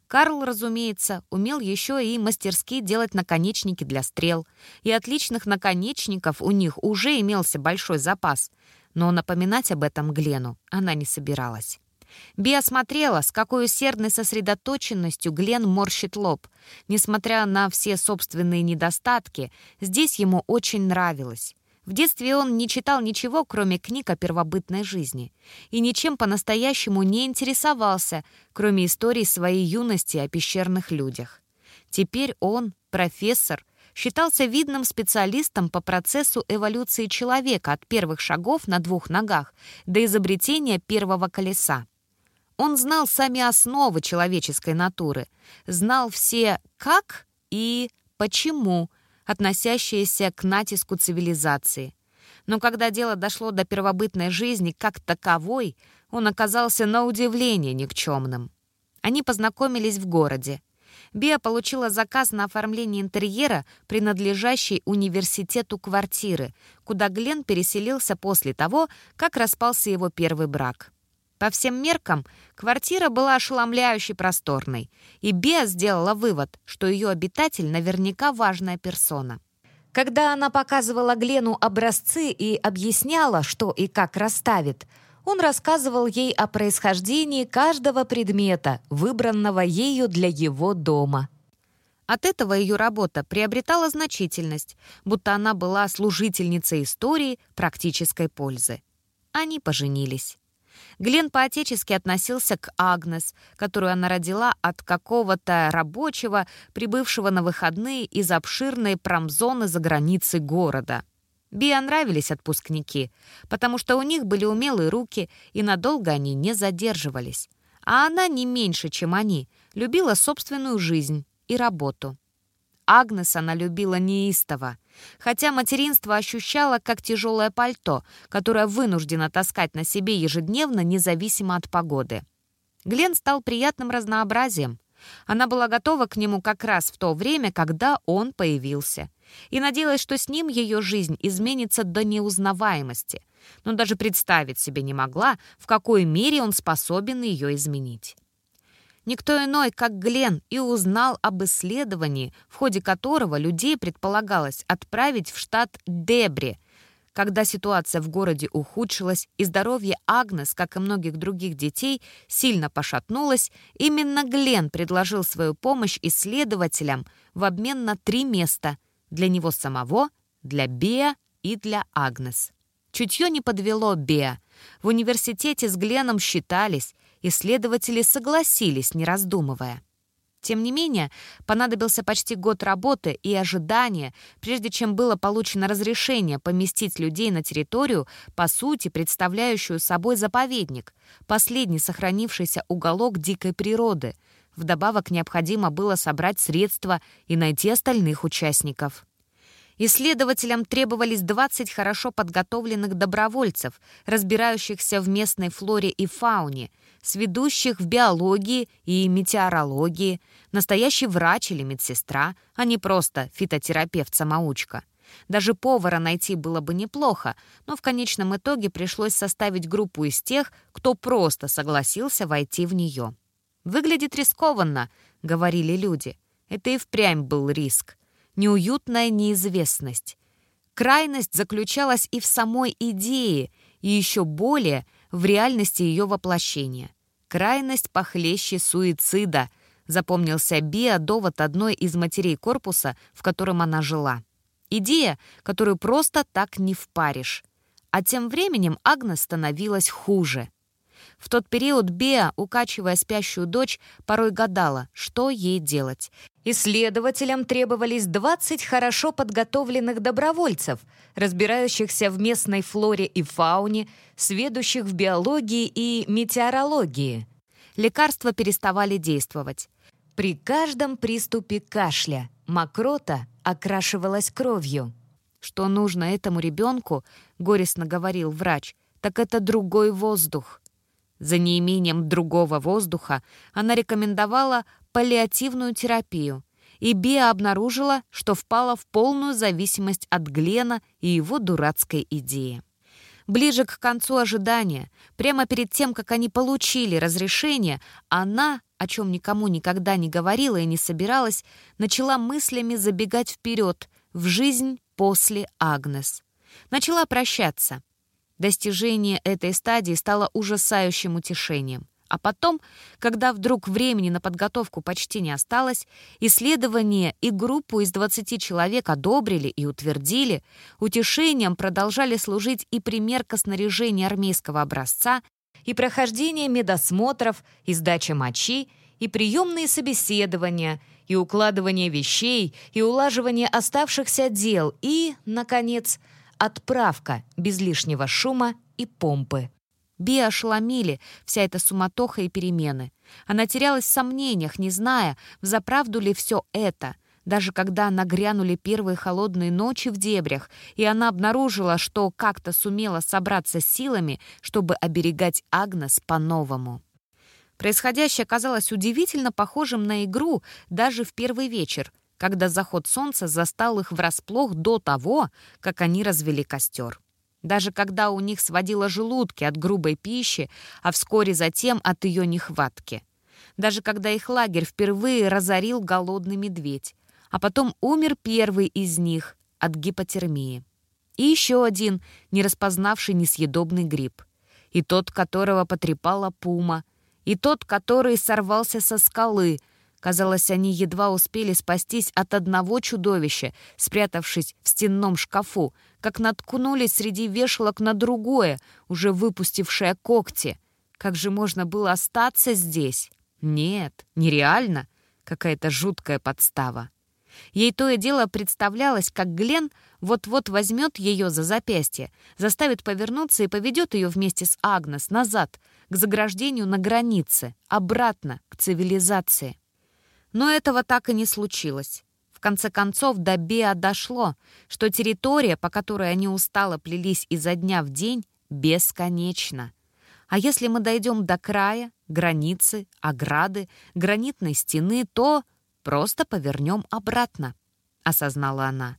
Карл, разумеется, умел еще и мастерски делать наконечники для стрел, и отличных наконечников у них уже имелся большой запас, но напоминать об этом Глену она не собиралась. Биа смотрела, с какой усердной сосредоточенностью Глен морщит лоб. Несмотря на все собственные недостатки, здесь ему очень нравилось. В детстве он не читал ничего, кроме книг о первобытной жизни, и ничем по-настоящему не интересовался, кроме истории своей юности о пещерных людях. Теперь он, профессор, считался видным специалистом по процессу эволюции человека от первых шагов на двух ногах до изобретения первого колеса. Он знал сами основы человеческой натуры, знал все «как» и «почему», относящиеся к натиску цивилизации. Но когда дело дошло до первобытной жизни как таковой, он оказался на удивление никчемным. Они познакомились в городе. Биа получила заказ на оформление интерьера, принадлежащей университету квартиры, куда Глен переселился после того, как распался его первый брак. По всем меркам, квартира была ошеломляюще просторной, и Беа сделала вывод, что ее обитатель наверняка важная персона. Когда она показывала Глену образцы и объясняла, что и как расставит, он рассказывал ей о происхождении каждого предмета, выбранного ею для его дома. От этого ее работа приобретала значительность, будто она была служительницей истории практической пользы. Они поженились. Глен по-отечески относился к Агнес, которую она родила от какого-то рабочего, прибывшего на выходные из обширной промзоны за границей города. Биа нравились отпускники, потому что у них были умелые руки, и надолго они не задерживались. А она не меньше, чем они, любила собственную жизнь и работу. Агнес она любила неистово, хотя материнство ощущала как тяжелое пальто, которое вынуждена таскать на себе ежедневно, независимо от погоды. Глен стал приятным разнообразием. Она была готова к нему как раз в то время, когда он появился, и надеялась, что с ним ее жизнь изменится до неузнаваемости, но даже представить себе не могла, в какой мере он способен ее изменить. Никто иной, как Глен, и узнал об исследовании, в ходе которого людей предполагалось отправить в штат Дебри. Когда ситуация в городе ухудшилась и здоровье Агнес, как и многих других детей, сильно пошатнулось, именно Глен предложил свою помощь исследователям в обмен на три места для него самого, для Беа и для Агнес. Чутье не подвело Беа. В университете с Гленом считались, исследователи согласились, не раздумывая. Тем не менее, понадобился почти год работы и ожидания, прежде чем было получено разрешение поместить людей на территорию, по сути, представляющую собой заповедник, последний сохранившийся уголок дикой природы. Вдобавок необходимо было собрать средства и найти остальных участников. Исследователям требовались 20 хорошо подготовленных добровольцев, разбирающихся в местной флоре и фауне, сведущих в биологии и метеорологии, настоящий врач или медсестра, а не просто фитотерапевт-самоучка. Даже повара найти было бы неплохо, но в конечном итоге пришлось составить группу из тех, кто просто согласился войти в нее. «Выглядит рискованно», — говорили люди. Это и впрямь был риск неуютная неизвестность. Крайность заключалась и в самой идее, и еще более в реальности ее воплощения. Крайность похлеще суицида, запомнился Биа довод одной из матерей корпуса, в котором она жила. Идея, которую просто так не впаришь. А тем временем Агнес становилась хуже. В тот период Беа, укачивая спящую дочь, порой гадала, что ей делать. Исследователям требовались 20 хорошо подготовленных добровольцев, разбирающихся в местной флоре и фауне, сведущих в биологии и метеорологии. Лекарства переставали действовать. При каждом приступе кашля мокрота окрашивалась кровью. Что нужно этому ребенку, горестно говорил врач, так это другой воздух. За неимением другого воздуха она рекомендовала паллиативную терапию, и Биа обнаружила, что впала в полную зависимость от Глена и его дурацкой идеи. Ближе к концу ожидания, прямо перед тем, как они получили разрешение, она, о чем никому никогда не говорила и не собиралась, начала мыслями забегать вперед, в жизнь после Агнес. Начала прощаться, Достижение этой стадии стало ужасающим утешением. А потом, когда вдруг времени на подготовку почти не осталось, исследование и группу из 20 человек одобрили и утвердили, утешением продолжали служить и примерка снаряжения армейского образца, и прохождение медосмотров, и сдача мочи, и приемные собеседования, и укладывание вещей, и улаживание оставшихся дел, и, наконец, Отправка без лишнего шума и помпы. Би ошеломили вся эта суматоха и перемены. Она терялась в сомнениях, не зная, взаправду ли все это. Даже когда нагрянули первые холодные ночи в дебрях, и она обнаружила, что как-то сумела собраться силами, чтобы оберегать Агнес по-новому. Происходящее казалось удивительно похожим на игру даже в первый вечер — когда заход солнца застал их врасплох до того, как они развели костер. Даже когда у них сводило желудки от грубой пищи, а вскоре затем от ее нехватки. Даже когда их лагерь впервые разорил голодный медведь, а потом умер первый из них от гипотермии. И еще один, не распознавший несъедобный гриб. И тот, которого потрепала пума. И тот, который сорвался со скалы — Казалось, они едва успели спастись от одного чудовища, спрятавшись в стенном шкафу, как наткнулись среди вешалок на другое, уже выпустившее когти. Как же можно было остаться здесь? Нет, нереально. Какая-то жуткая подстава. Ей то и дело представлялось, как Глен вот-вот возьмет ее за запястье, заставит повернуться и поведет ее вместе с Агнес назад, к заграждению на границе, обратно, к цивилизации. Но этого так и не случилось. В конце концов, до Беа дошло, что территория, по которой они устало плелись изо дня в день, бесконечна. А если мы дойдем до края, границы, ограды, гранитной стены, то просто повернем обратно, — осознала она.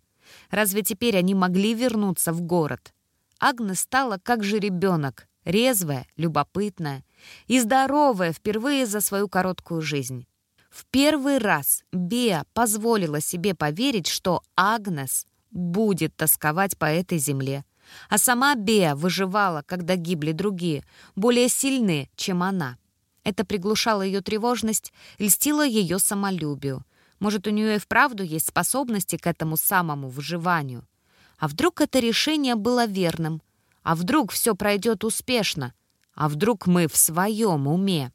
Разве теперь они могли вернуться в город? Агнес стала как же ребенок, резвая, любопытная и здоровая впервые за свою короткую жизнь. В первый раз Беа позволила себе поверить, что Агнес будет тосковать по этой земле, а сама Беа выживала, когда гибли другие, более сильные, чем она. Это приглушало ее тревожность, льстило ее самолюбию. Может, у нее и вправду есть способности к этому самому выживанию. А вдруг это решение было верным? А вдруг все пройдет успешно? А вдруг мы в своем уме?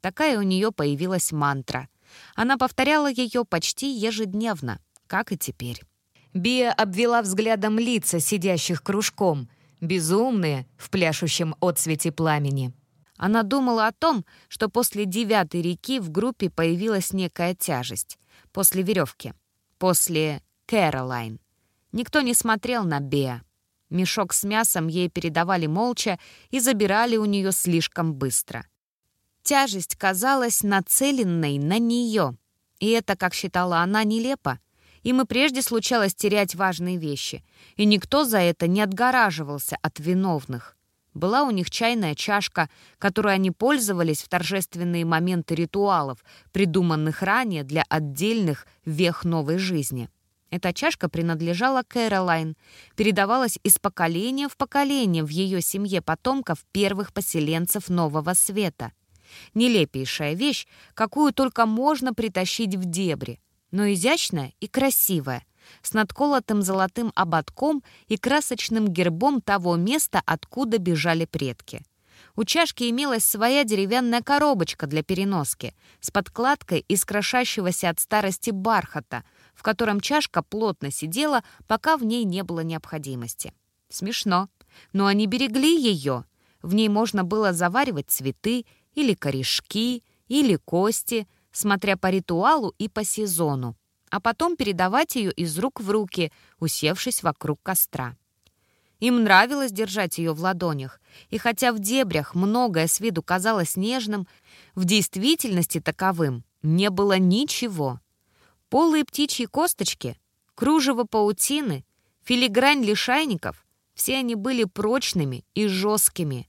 Такая у нее появилась мантра. Она повторяла ее почти ежедневно, как и теперь. Бия обвела взглядом лица, сидящих кружком, безумные, в пляшущем отсвете пламени. Она думала о том, что после девятой реки в группе появилась некая тяжесть. После веревки. После Кэролайн. Никто не смотрел на Беа. Мешок с мясом ей передавали молча и забирали у нее слишком быстро. Тяжесть казалась нацеленной на нее. И это, как считала она, нелепо. Им и прежде случалось терять важные вещи, и никто за это не отгораживался от виновных. Была у них чайная чашка, которой они пользовались в торжественные моменты ритуалов, придуманных ранее для отдельных вех новой жизни. Эта чашка принадлежала Кэролайн, передавалась из поколения в поколение в ее семье потомков первых поселенцев Нового Света. Нелепейшая вещь, какую только можно притащить в дебри, но изящная и красивая, с надколотым золотым ободком и красочным гербом того места, откуда бежали предки. У чашки имелась своя деревянная коробочка для переноски с подкладкой из крошащегося от старости бархата, в котором чашка плотно сидела, пока в ней не было необходимости. Смешно, но они берегли ее. В ней можно было заваривать цветы или корешки, или кости, смотря по ритуалу и по сезону, а потом передавать ее из рук в руки, усевшись вокруг костра. Им нравилось держать ее в ладонях, и хотя в дебрях многое с виду казалось нежным, в действительности таковым не было ничего. Полые птичьи косточки, кружево паутины, филигрань лишайников — все они были прочными и жесткими,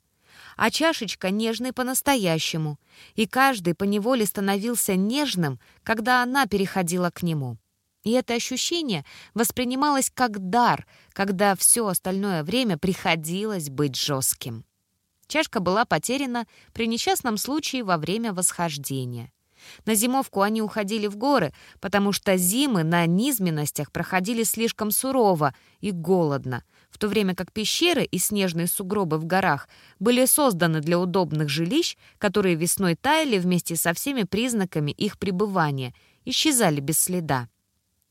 а чашечка нежной по-настоящему, и каждый поневоле становился нежным, когда она переходила к нему. И это ощущение воспринималось как дар, когда все остальное время приходилось быть жестким. Чашка была потеряна при несчастном случае во время восхождения. На зимовку они уходили в горы, потому что зимы на низменностях проходили слишком сурово и голодно, в то время как пещеры и снежные сугробы в горах были созданы для удобных жилищ, которые весной таяли вместе со всеми признаками их пребывания, исчезали без следа.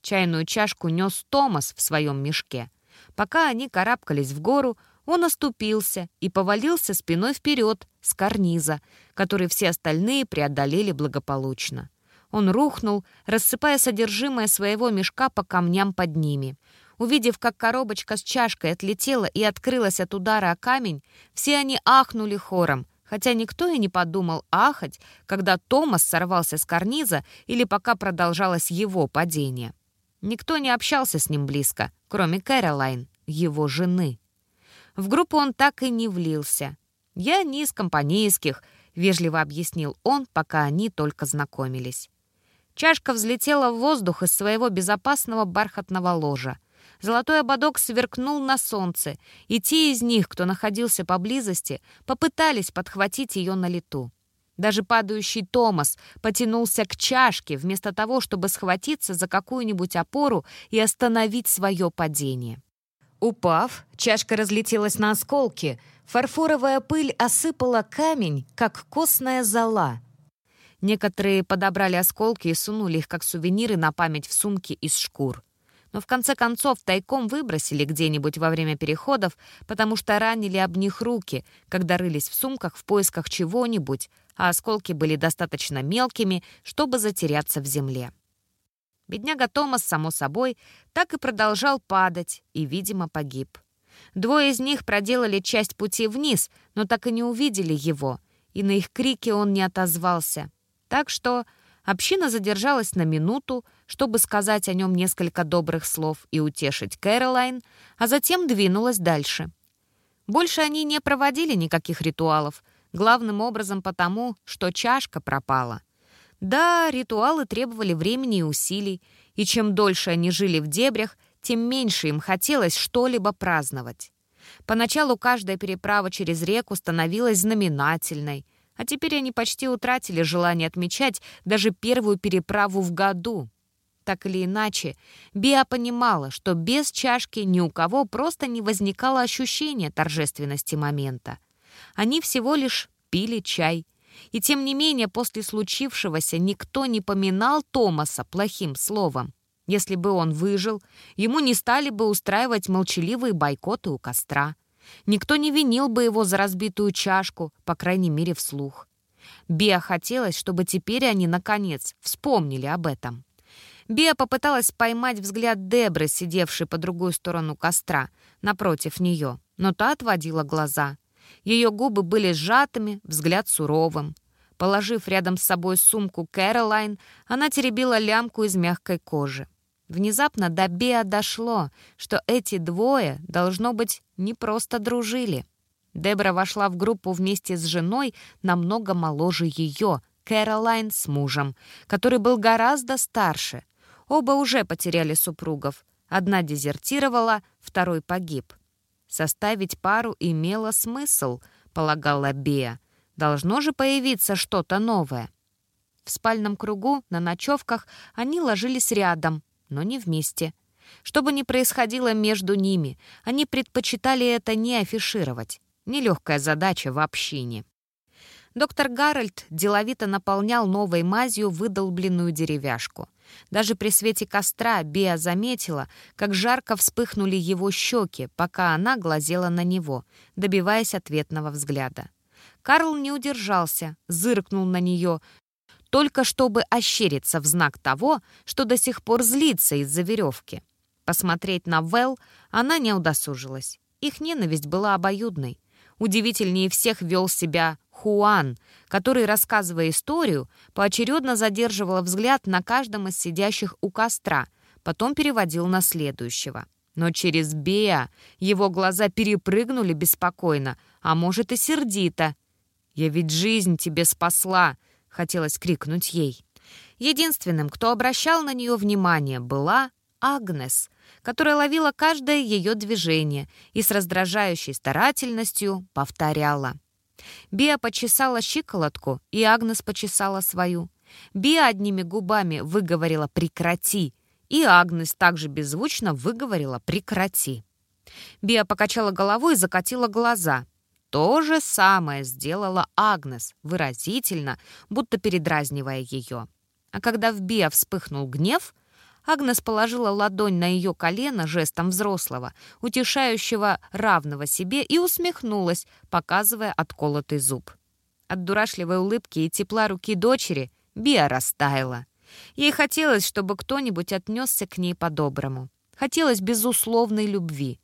Чайную чашку нес Томас в своем мешке. Пока они карабкались в гору, он оступился и повалился спиной вперед с карниза, который все остальные преодолели благополучно. Он рухнул, рассыпая содержимое своего мешка по камням под ними. Увидев, как коробочка с чашкой отлетела и открылась от удара о камень, все они ахнули хором, хотя никто и не подумал ахать, когда Томас сорвался с карниза или пока продолжалось его падение. Никто не общался с ним близко, кроме Кэролайн, его жены. В группу он так и не влился. «Я не из компанейских», — вежливо объяснил он, пока они только знакомились. Чашка взлетела в воздух из своего безопасного бархатного ложа. Золотой ободок сверкнул на солнце, и те из них, кто находился поблизости, попытались подхватить ее на лету. Даже падающий Томас потянулся к чашке, вместо того, чтобы схватиться за какую-нибудь опору и остановить свое падение. Упав, чашка разлетелась на осколки, фарфоровая пыль осыпала камень, как костная зола. Некоторые подобрали осколки и сунули их как сувениры на память в сумки из шкур но в конце концов тайком выбросили где-нибудь во время переходов, потому что ранили об них руки, когда рылись в сумках в поисках чего-нибудь, а осколки были достаточно мелкими, чтобы затеряться в земле. Бедняга Томас, само собой, так и продолжал падать и, видимо, погиб. Двое из них проделали часть пути вниз, но так и не увидели его, и на их крики он не отозвался. Так что Община задержалась на минуту, чтобы сказать о нем несколько добрых слов и утешить Кэролайн, а затем двинулась дальше. Больше они не проводили никаких ритуалов, главным образом потому, что чашка пропала. Да, ритуалы требовали времени и усилий, и чем дольше они жили в дебрях, тем меньше им хотелось что-либо праздновать. Поначалу каждая переправа через реку становилась знаменательной, а теперь они почти утратили желание отмечать даже первую переправу в году. Так или иначе, Биа понимала, что без чашки ни у кого просто не возникало ощущения торжественности момента. Они всего лишь пили чай. И тем не менее, после случившегося никто не поминал Томаса плохим словом. Если бы он выжил, ему не стали бы устраивать молчаливые бойкоты у костра. Никто не винил бы его за разбитую чашку, по крайней мере, вслух. Беа хотелось, чтобы теперь они, наконец, вспомнили об этом. Беа попыталась поймать взгляд Дебры, сидевшей по другую сторону костра, напротив нее, но та отводила глаза. Ее губы были сжатыми, взгляд суровым. Положив рядом с собой сумку Кэролайн, она теребила лямку из мягкой кожи. Внезапно до Беа дошло, что эти двое, должно быть, не просто дружили. Дебра вошла в группу вместе с женой, намного моложе ее, Кэролайн с мужем, который был гораздо старше. Оба уже потеряли супругов. Одна дезертировала, второй погиб. Составить пару имело смысл, полагала Беа. Должно же появиться что-то новое. В спальном кругу на ночевках они ложились рядом, но не вместе. Что бы ни происходило между ними, они предпочитали это не афишировать. Нелегкая задача в общине. Доктор Гарольд деловито наполнял новой мазью выдолбленную деревяшку. Даже при свете костра Беа заметила, как жарко вспыхнули его щеки, пока она глазела на него, добиваясь ответного взгляда. Карл не удержался, зыркнул на нее, только чтобы ощериться в знак того, что до сих пор злится из-за веревки. Посмотреть на Вэл она не удосужилась. Их ненависть была обоюдной. Удивительнее всех вел себя Хуан, который, рассказывая историю, поочередно задерживал взгляд на каждом из сидящих у костра, потом переводил на следующего. Но через Беа его глаза перепрыгнули беспокойно, а может и сердито. «Я ведь жизнь тебе спасла!» — хотелось крикнуть ей. Единственным, кто обращал на нее внимание, была Агнес, которая ловила каждое ее движение и с раздражающей старательностью повторяла. Биа почесала щиколотку, и Агнес почесала свою. Биа одними губами выговорила «прекрати», и Агнес также беззвучно выговорила «прекрати». Биа покачала головой и закатила глаза — то же самое сделала Агнес, выразительно, будто передразнивая ее. А когда в Биа вспыхнул гнев, Агнес положила ладонь на ее колено жестом взрослого, утешающего равного себе, и усмехнулась, показывая отколотый зуб. От дурашливой улыбки и тепла руки дочери Биа растаяла. Ей хотелось, чтобы кто-нибудь отнесся к ней по-доброму. Хотелось безусловной любви.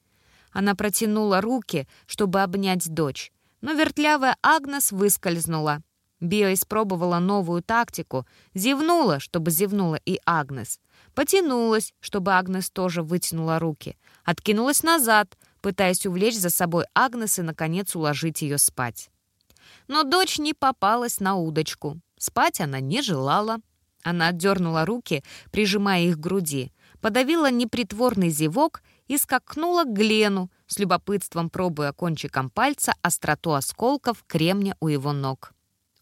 Она протянула руки, чтобы обнять дочь, но вертлявая Агнес выскользнула. Био испробовала новую тактику, зевнула, чтобы зевнула и Агнес. Потянулась, чтобы Агнес тоже вытянула руки. Откинулась назад, пытаясь увлечь за собой Агнес и, наконец, уложить ее спать. Но дочь не попалась на удочку. Спать она не желала. Она отдернула руки, прижимая их к груди, подавила непритворный зевок и скакнула к Глену, с любопытством пробуя кончиком пальца остроту осколков кремня у его ног.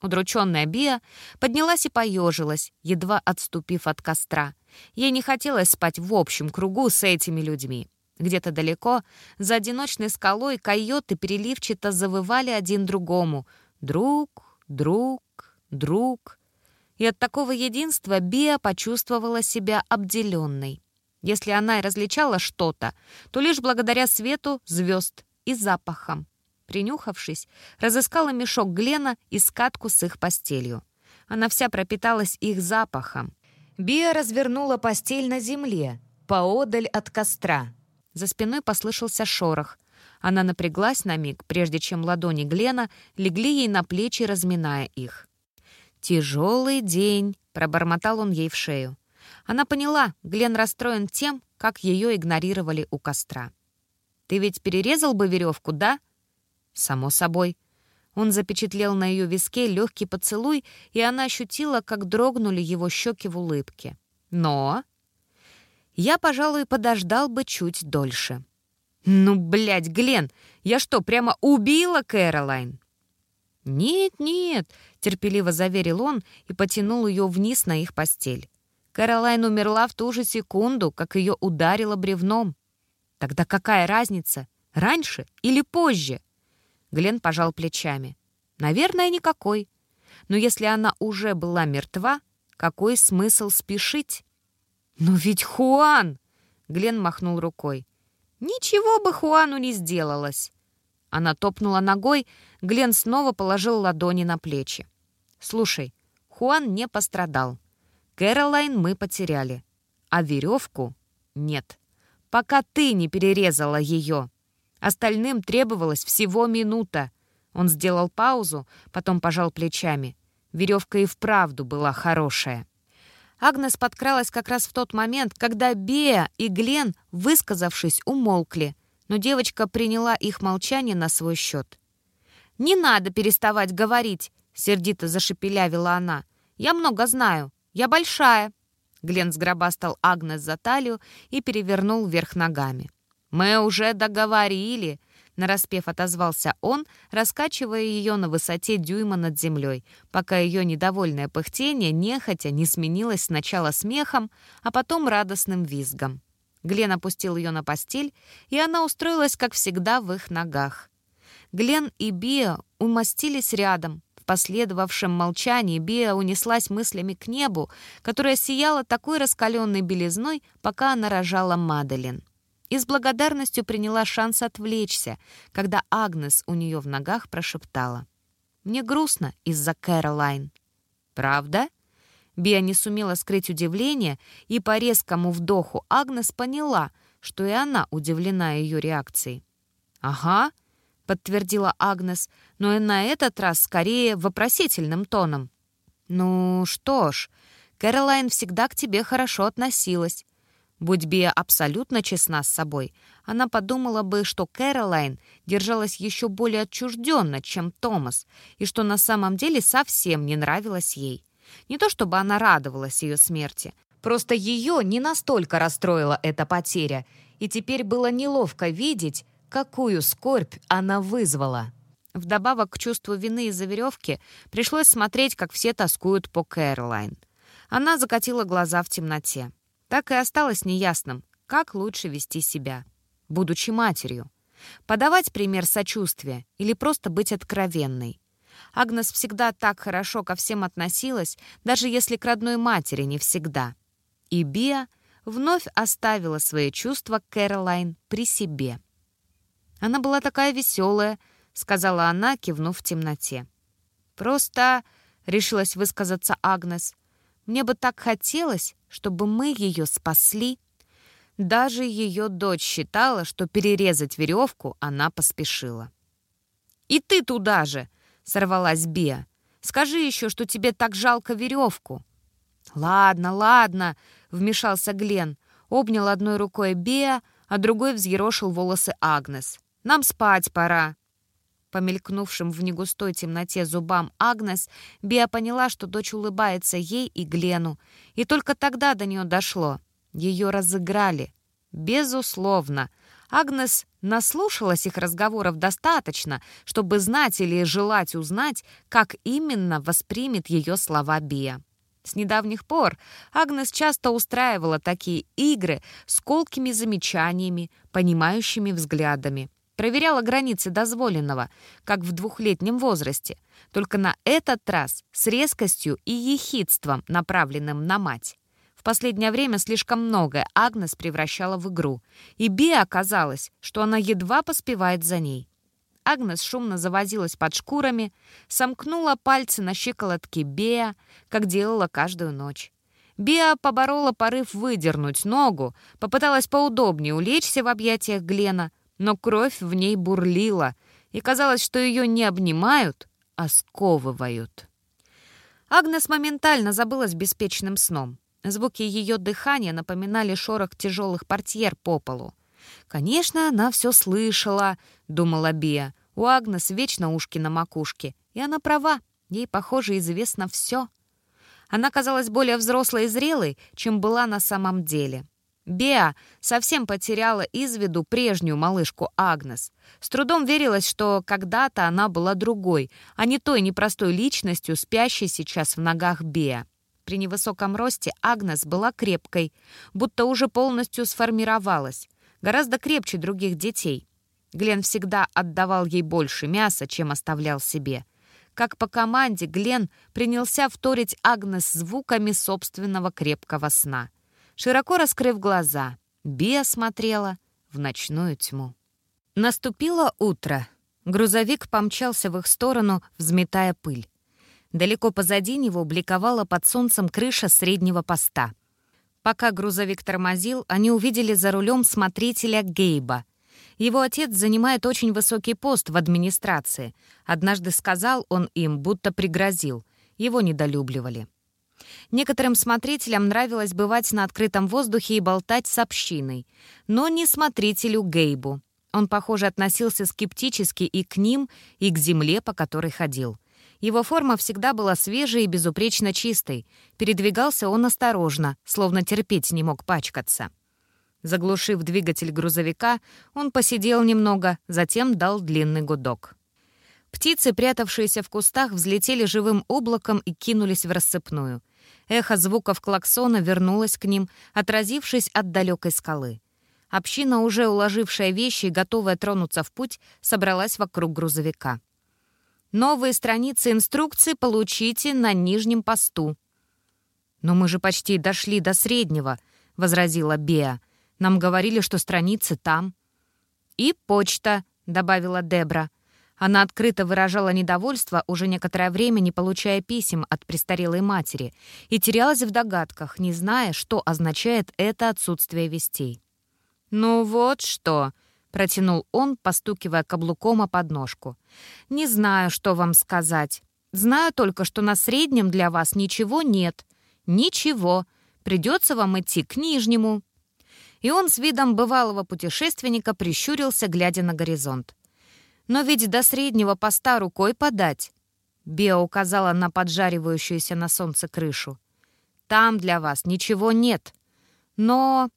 Удрученная Биа поднялась и поежилась, едва отступив от костра. Ей не хотелось спать в общем кругу с этими людьми. Где-то далеко, за одиночной скалой, койоты переливчато завывали один другому. «Друг, друг, друг». И от такого единства Биа почувствовала себя обделенной. Если она и различала что-то, то лишь благодаря свету звезд и запахам. Принюхавшись, разыскала мешок Глена и скатку с их постелью. Она вся пропиталась их запахом. Биа развернула постель на земле, поодаль от костра. За спиной послышался шорох. Она напряглась на миг, прежде чем ладони Глена легли ей на плечи, разминая их. «Тяжелый день», — пробормотал он ей в шею. Она поняла, Глен расстроен тем, как ее игнорировали у костра. «Ты ведь перерезал бы веревку, да?» Само собой. Он запечатлел на ее виске легкий поцелуй, и она ощутила, как дрогнули его щеки в улыбке. Но я, пожалуй, подождал бы чуть дольше. «Ну, блядь, Глен, я что, прямо убила Кэролайн?» «Нет-нет», — терпеливо заверил он и потянул ее вниз на их постель. Кэролайн умерла в ту же секунду, как ее ударило бревном. Тогда какая разница, раньше или позже? Глен пожал плечами. Наверное, никакой. Но если она уже была мертва, какой смысл спешить? «Но ведь Хуан!» Глен махнул рукой. «Ничего бы Хуану не сделалось!» Она топнула ногой, Глен снова положил ладони на плечи. «Слушай, Хуан не пострадал. Кэролайн мы потеряли, а веревку нет. Пока ты не перерезала ее. Остальным требовалось всего минута». Он сделал паузу, потом пожал плечами. Веревка и вправду была хорошая. Агнес подкралась как раз в тот момент, когда Беа и Глен, высказавшись, умолкли, но девочка приняла их молчание на свой счет. «Не надо переставать говорить», — сердито зашепелявила она. «Я много знаю. Я большая». Глен сгробастал Агнес за талию и перевернул вверх ногами. «Мы уже договорили», Нараспев отозвался он, раскачивая ее на высоте дюйма над землей, пока ее недовольное пыхтение нехотя не сменилось сначала смехом, а потом радостным визгом. Глен опустил ее на постель, и она устроилась, как всегда, в их ногах. Глен и Биа умостились рядом. В последовавшем молчании Биа унеслась мыслями к небу, которое сияло такой раскаленной белизной, пока она рожала Маделин и с благодарностью приняла шанс отвлечься, когда Агнес у нее в ногах прошептала. «Мне грустно из-за Кэролайн». «Правда?» Биа не сумела скрыть удивление, и по резкому вдоху Агнес поняла, что и она удивлена ее реакцией. «Ага», — подтвердила Агнес, но и на этот раз скорее вопросительным тоном. «Ну что ж, Кэролайн всегда к тебе хорошо относилась. Будь Бия абсолютно честна с собой, она подумала бы, что Кэролайн держалась еще более отчужденно, чем Томас, и что на самом деле совсем не нравилось ей. Не то чтобы она радовалась ее смерти, просто ее не настолько расстроила эта потеря, и теперь было неловко видеть, какую скорбь она вызвала. Вдобавок к чувству вины из-за веревки пришлось смотреть, как все тоскуют по Кэролайн. Она закатила глаза в темноте так и осталось неясным, как лучше вести себя, будучи матерью. Подавать пример сочувствия или просто быть откровенной. Агнес всегда так хорошо ко всем относилась, даже если к родной матери не всегда. И Биа вновь оставила свои чувства Кэролайн при себе. «Она была такая веселая», — сказала она, кивнув в темноте. «Просто...» — решилась высказаться Агнес. Мне бы так хотелось, чтобы мы ее спасли. Даже ее дочь считала, что перерезать веревку она поспешила. «И ты туда же!» — сорвалась Бия. «Скажи еще, что тебе так жалко веревку». «Ладно, ладно», — вмешался Глен. Обнял одной рукой Бия, а другой взъерошил волосы Агнес. «Нам спать пора». По мелькнувшим в негустой темноте зубам Агнес, Биа поняла, что дочь улыбается ей и Глену. И только тогда до нее дошло. Ее разыграли. Безусловно. Агнес наслушалась их разговоров достаточно, чтобы знать или желать узнать, как именно воспримет ее слова Биа. С недавних пор Агнес часто устраивала такие игры с колкими замечаниями, понимающими взглядами проверяла границы дозволенного, как в двухлетнем возрасте, только на этот раз с резкостью и ехидством, направленным на мать. В последнее время слишком многое Агнес превращала в игру, и Би оказалось, что она едва поспевает за ней. Агнес шумно завозилась под шкурами, сомкнула пальцы на щиколотке Беа, как делала каждую ночь. Биа поборола порыв выдернуть ногу, попыталась поудобнее улечься в объятиях Глена — но кровь в ней бурлила, и казалось, что ее не обнимают, а сковывают. Агнес моментально забылась беспечным сном. Звуки ее дыхания напоминали шорох тяжелых портьер по полу. «Конечно, она все слышала», — думала Бия. У Агнес вечно ушки на макушке, и она права, ей, похоже, известно все. Она казалась более взрослой и зрелой, чем была на самом деле. Беа совсем потеряла из виду прежнюю малышку Агнес. С трудом верилось, что когда-то она была другой, а не той непростой личностью, спящей сейчас в ногах Беа. При невысоком росте Агнес была крепкой, будто уже полностью сформировалась, гораздо крепче других детей. Глен всегда отдавал ей больше мяса, чем оставлял себе. Как по команде, Глен принялся вторить Агнес звуками собственного крепкого сна — Широко раскрыв глаза, Бия смотрела в ночную тьму. Наступило утро. Грузовик помчался в их сторону, взметая пыль. Далеко позади него бликовала под солнцем крыша среднего поста. Пока грузовик тормозил, они увидели за рулем смотрителя Гейба. Его отец занимает очень высокий пост в администрации. Однажды сказал он им, будто пригрозил. Его недолюбливали. Некоторым смотрителям нравилось бывать на открытом воздухе и болтать с общиной, но не смотрителю Гейбу. Он, похоже, относился скептически и к ним, и к земле, по которой ходил. Его форма всегда была свежей и безупречно чистой. Передвигался он осторожно, словно терпеть не мог пачкаться. Заглушив двигатель грузовика, он посидел немного, затем дал длинный гудок. Птицы, прятавшиеся в кустах, взлетели живым облаком и кинулись в рассыпную. Эхо звуков клаксона вернулось к ним, отразившись от далекой скалы. Община, уже уложившая вещи и готовая тронуться в путь, собралась вокруг грузовика. «Новые страницы инструкции получите на нижнем посту». «Но мы же почти дошли до среднего», — возразила Беа. «Нам говорили, что страницы там». «И почта», — добавила Дебра. Она открыто выражала недовольство, уже некоторое время не получая писем от престарелой матери, и терялась в догадках, не зная, что означает это отсутствие вестей. «Ну вот что», — протянул он, постукивая каблуком о подножку. «Не знаю, что вам сказать. Знаю только, что на среднем для вас ничего нет. Ничего. Придется вам идти к нижнему». И он с видом бывалого путешественника прищурился, глядя на горизонт. Но ведь до среднего поста рукой подать. Беа указала на поджаривающуюся на солнце крышу. Там для вас ничего нет. Но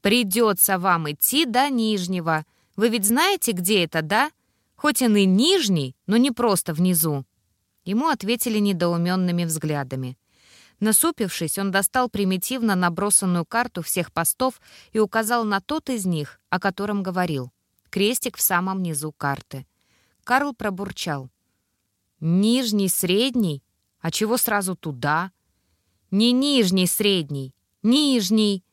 придется вам идти до Нижнего. Вы ведь знаете, где это, да? Хоть он и нижний, но не просто внизу. Ему ответили недоуменными взглядами. Насупившись, он достал примитивно набросанную карту всех постов и указал на тот из них, о котором говорил крестик в самом низу карты. Карл пробурчал. «Нижний, средний? А чего сразу туда?» «Не нижний, средний, нижний!»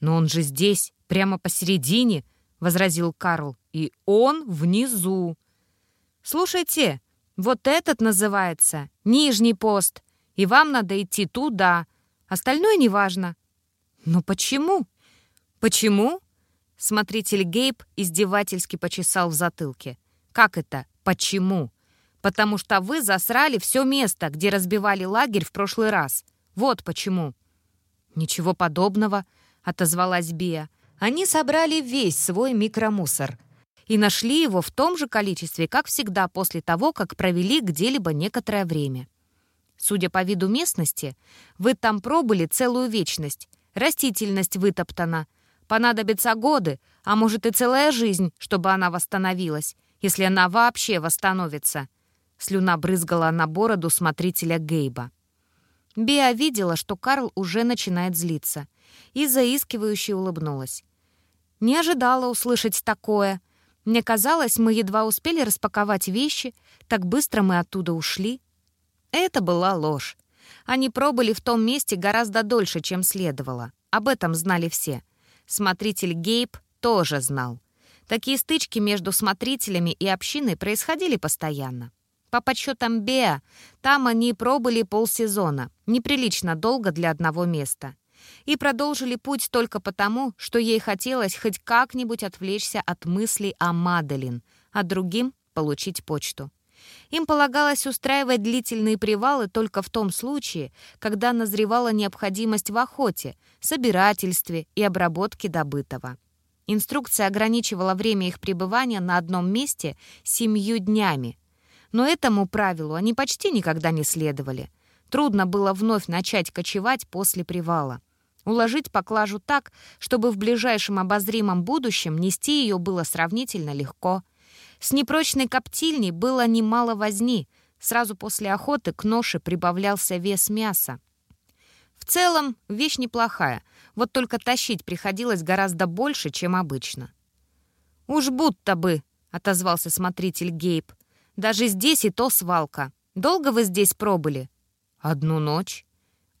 «Но он же здесь, прямо посередине!» — возразил Карл. «И он внизу!» «Слушайте, вот этот называется нижний пост, и вам надо идти туда. Остальное неважно». «Но почему?» «Почему? Смотритель Гейб издевательски почесал в затылке. «Как это? Почему?» «Потому что вы засрали все место, где разбивали лагерь в прошлый раз. Вот почему». «Ничего подобного», — отозвалась Бия. «Они собрали весь свой микромусор и нашли его в том же количестве, как всегда после того, как провели где-либо некоторое время. Судя по виду местности, вы там пробыли целую вечность. Растительность вытоптана, Понадобятся годы, а может и целая жизнь, чтобы она восстановилась, если она вообще восстановится. Слюна брызгала на бороду смотрителя Гейба. Биа видела, что Карл уже начинает злиться, и заискивающе улыбнулась. «Не ожидала услышать такое. Мне казалось, мы едва успели распаковать вещи, так быстро мы оттуда ушли». Это была ложь. Они пробыли в том месте гораздо дольше, чем следовало. Об этом знали все. Смотритель Гейб тоже знал. Такие стычки между смотрителями и общиной происходили постоянно. По подсчетам Беа, там они пробыли полсезона, неприлично долго для одного места. И продолжили путь только потому, что ей хотелось хоть как-нибудь отвлечься от мыслей о Маделин, а другим — получить почту. Им полагалось устраивать длительные привалы только в том случае, когда назревала необходимость в охоте, собирательстве и обработке добытого. Инструкция ограничивала время их пребывания на одном месте семью днями. Но этому правилу они почти никогда не следовали. Трудно было вновь начать кочевать после привала. Уложить поклажу так, чтобы в ближайшем обозримом будущем нести ее было сравнительно легко. С непрочной коптильней было немало возни. Сразу после охоты к ноше прибавлялся вес мяса. В целом, вещь неплохая, вот только тащить приходилось гораздо больше, чем обычно. «Уж будто бы», — отозвался смотритель Гейб. «Даже здесь и то свалка. Долго вы здесь пробыли?» «Одну ночь».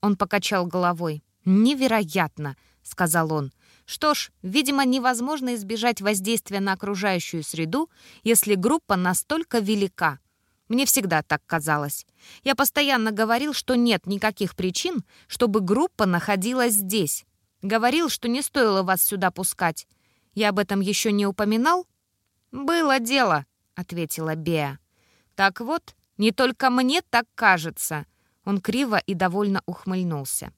Он покачал головой. «Невероятно», — сказал он. «Что ж, видимо, невозможно избежать воздействия на окружающую среду, если группа настолько велика. Мне всегда так казалось. Я постоянно говорил, что нет никаких причин, чтобы группа находилась здесь. Говорил, что не стоило вас сюда пускать. Я об этом еще не упоминал?» «Было дело», — ответила Беа. «Так вот, не только мне так кажется». Он криво и довольно ухмыльнулся.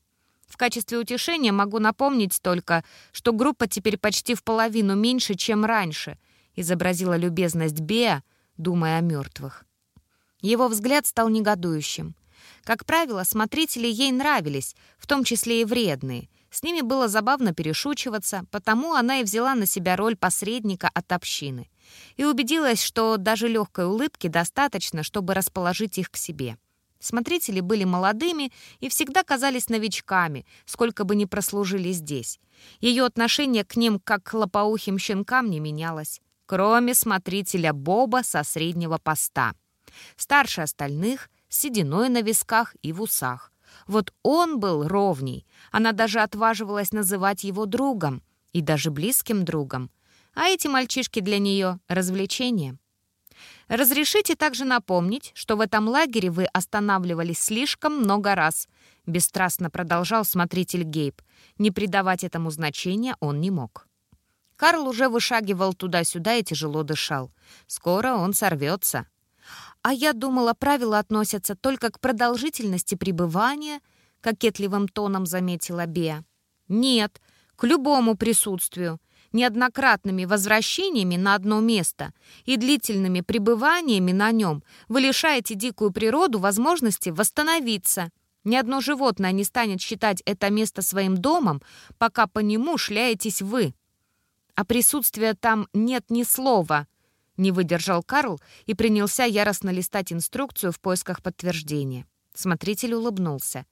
В качестве утешения могу напомнить только, что группа теперь почти в половину меньше, чем раньше, изобразила любезность Беа, думая о мертвых. Его взгляд стал негодующим. Как правило, смотрители ей нравились, в том числе и вредные. С ними было забавно перешучиваться, потому она и взяла на себя роль посредника от общины. И убедилась, что даже легкой улыбки достаточно, чтобы расположить их к себе. Смотрители были молодыми и всегда казались новичками, сколько бы ни прослужили здесь. Ее отношение к ним, как к лопоухим щенкам, не менялось. Кроме смотрителя Боба со среднего поста — Старше остальных, с сединой на висках и в усах. Вот он был ровней. Она даже отваживалась называть его другом. И даже близким другом. А эти мальчишки для нее — развлечение. «Разрешите также напомнить, что в этом лагере вы останавливались слишком много раз», — бесстрастно продолжал смотритель Гейб. Не придавать этому значения он не мог. Карл уже вышагивал туда-сюда и тяжело дышал. Скоро он сорвется. «А я думала, правила относятся только к продолжительности пребывания», — кокетливым тоном заметила Беа. «Нет, к любому присутствию, неоднократными возвращениями на одно место и длительными пребываниями на нем вы лишаете дикую природу возможности восстановиться. Ни одно животное не станет считать это место своим домом, пока по нему шляетесь вы. А присутствия там нет ни слова — не выдержал Карл и принялся яростно листать инструкцию в поисках подтверждения. Смотритель улыбнулся.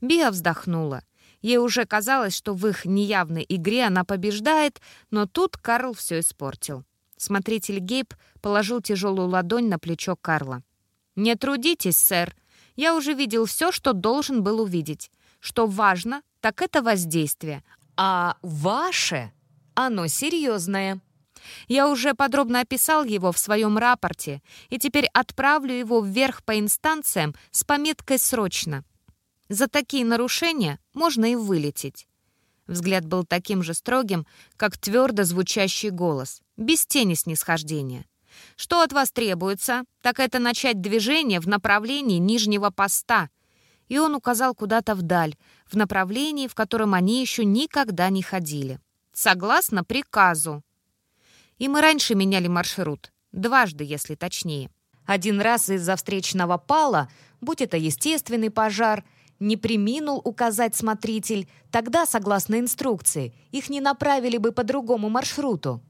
Биа вздохнула. Ей уже казалось, что в их неявной игре она побеждает, но тут Карл все испортил. Смотритель Гейб положил тяжелую ладонь на плечо Карла. «Не трудитесь, сэр. Я уже видел все, что должен был увидеть. Что важно, так это воздействие. А ваше, оно серьезное». Я уже подробно описал его в своем рапорте и теперь отправлю его вверх по инстанциям с пометкой «Срочно». За такие нарушения можно и вылететь. Взгляд был таким же строгим, как твердо звучащий голос, без тени снисхождения. «Что от вас требуется? Так это начать движение в направлении нижнего поста». И он указал куда-то вдаль, в направлении, в котором они еще никогда не ходили. «Согласно приказу». И мы раньше меняли маршрут. Дважды, если точнее. Один раз из-за встречного пала, будь это естественный пожар, не приминул указать смотритель, тогда, согласно инструкции, их не направили бы по другому маршруту.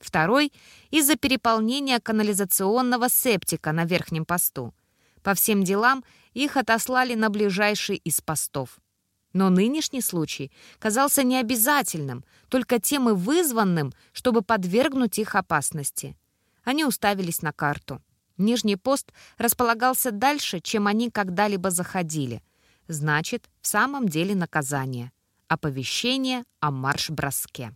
Второй — из-за переполнения канализационного септика на верхнем посту. По всем делам их отослали на ближайший из постов. Но нынешний случай казался необязательным, только тем и вызванным, чтобы подвергнуть их опасности. Они уставились на карту. Нижний пост располагался дальше, чем они когда-либо заходили. Значит, в самом деле наказание. Оповещение о марш-броске.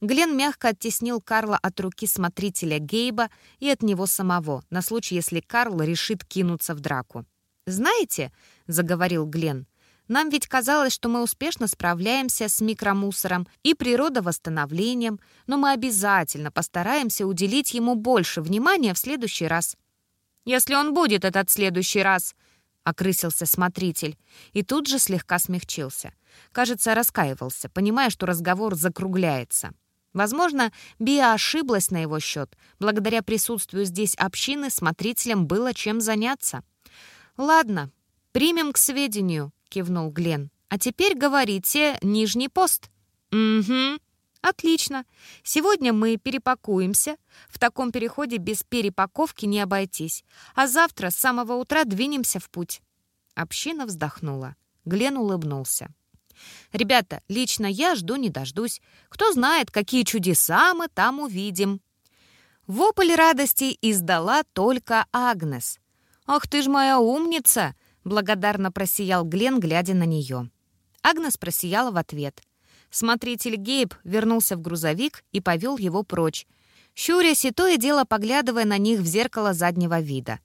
Глен мягко оттеснил Карла от руки смотрителя Гейба и от него самого, на случай, если Карл решит кинуться в драку. «Знаете», — заговорил Глен, нам ведь казалось, что мы успешно справляемся с микромусором и природовосстановлением, но мы обязательно постараемся уделить ему больше внимания в следующий раз. «Если он будет этот следующий раз», — окрысился смотритель, и тут же слегка смягчился. Кажется, раскаивался, понимая, что разговор закругляется. Возможно, Биа ошиблась на его счет. Благодаря присутствию здесь общины смотрителям было чем заняться. «Ладно, примем к сведению», — кивнул Глен. «А теперь говорите «нижний пост». «Угу», «Отлично. Сегодня мы перепакуемся. В таком переходе без перепаковки не обойтись. А завтра с самого утра двинемся в путь». Община вздохнула. Глен улыбнулся. «Ребята, лично я жду не дождусь. Кто знает, какие чудеса мы там увидим». Вопль радости издала только Агнес. «Ах ты ж моя умница!» — благодарно просиял Глен, глядя на нее. Агнес просияла в ответ — Смотритель Гейб вернулся в грузовик и повел его прочь, щурясь и то и дело поглядывая на них в зеркало заднего вида.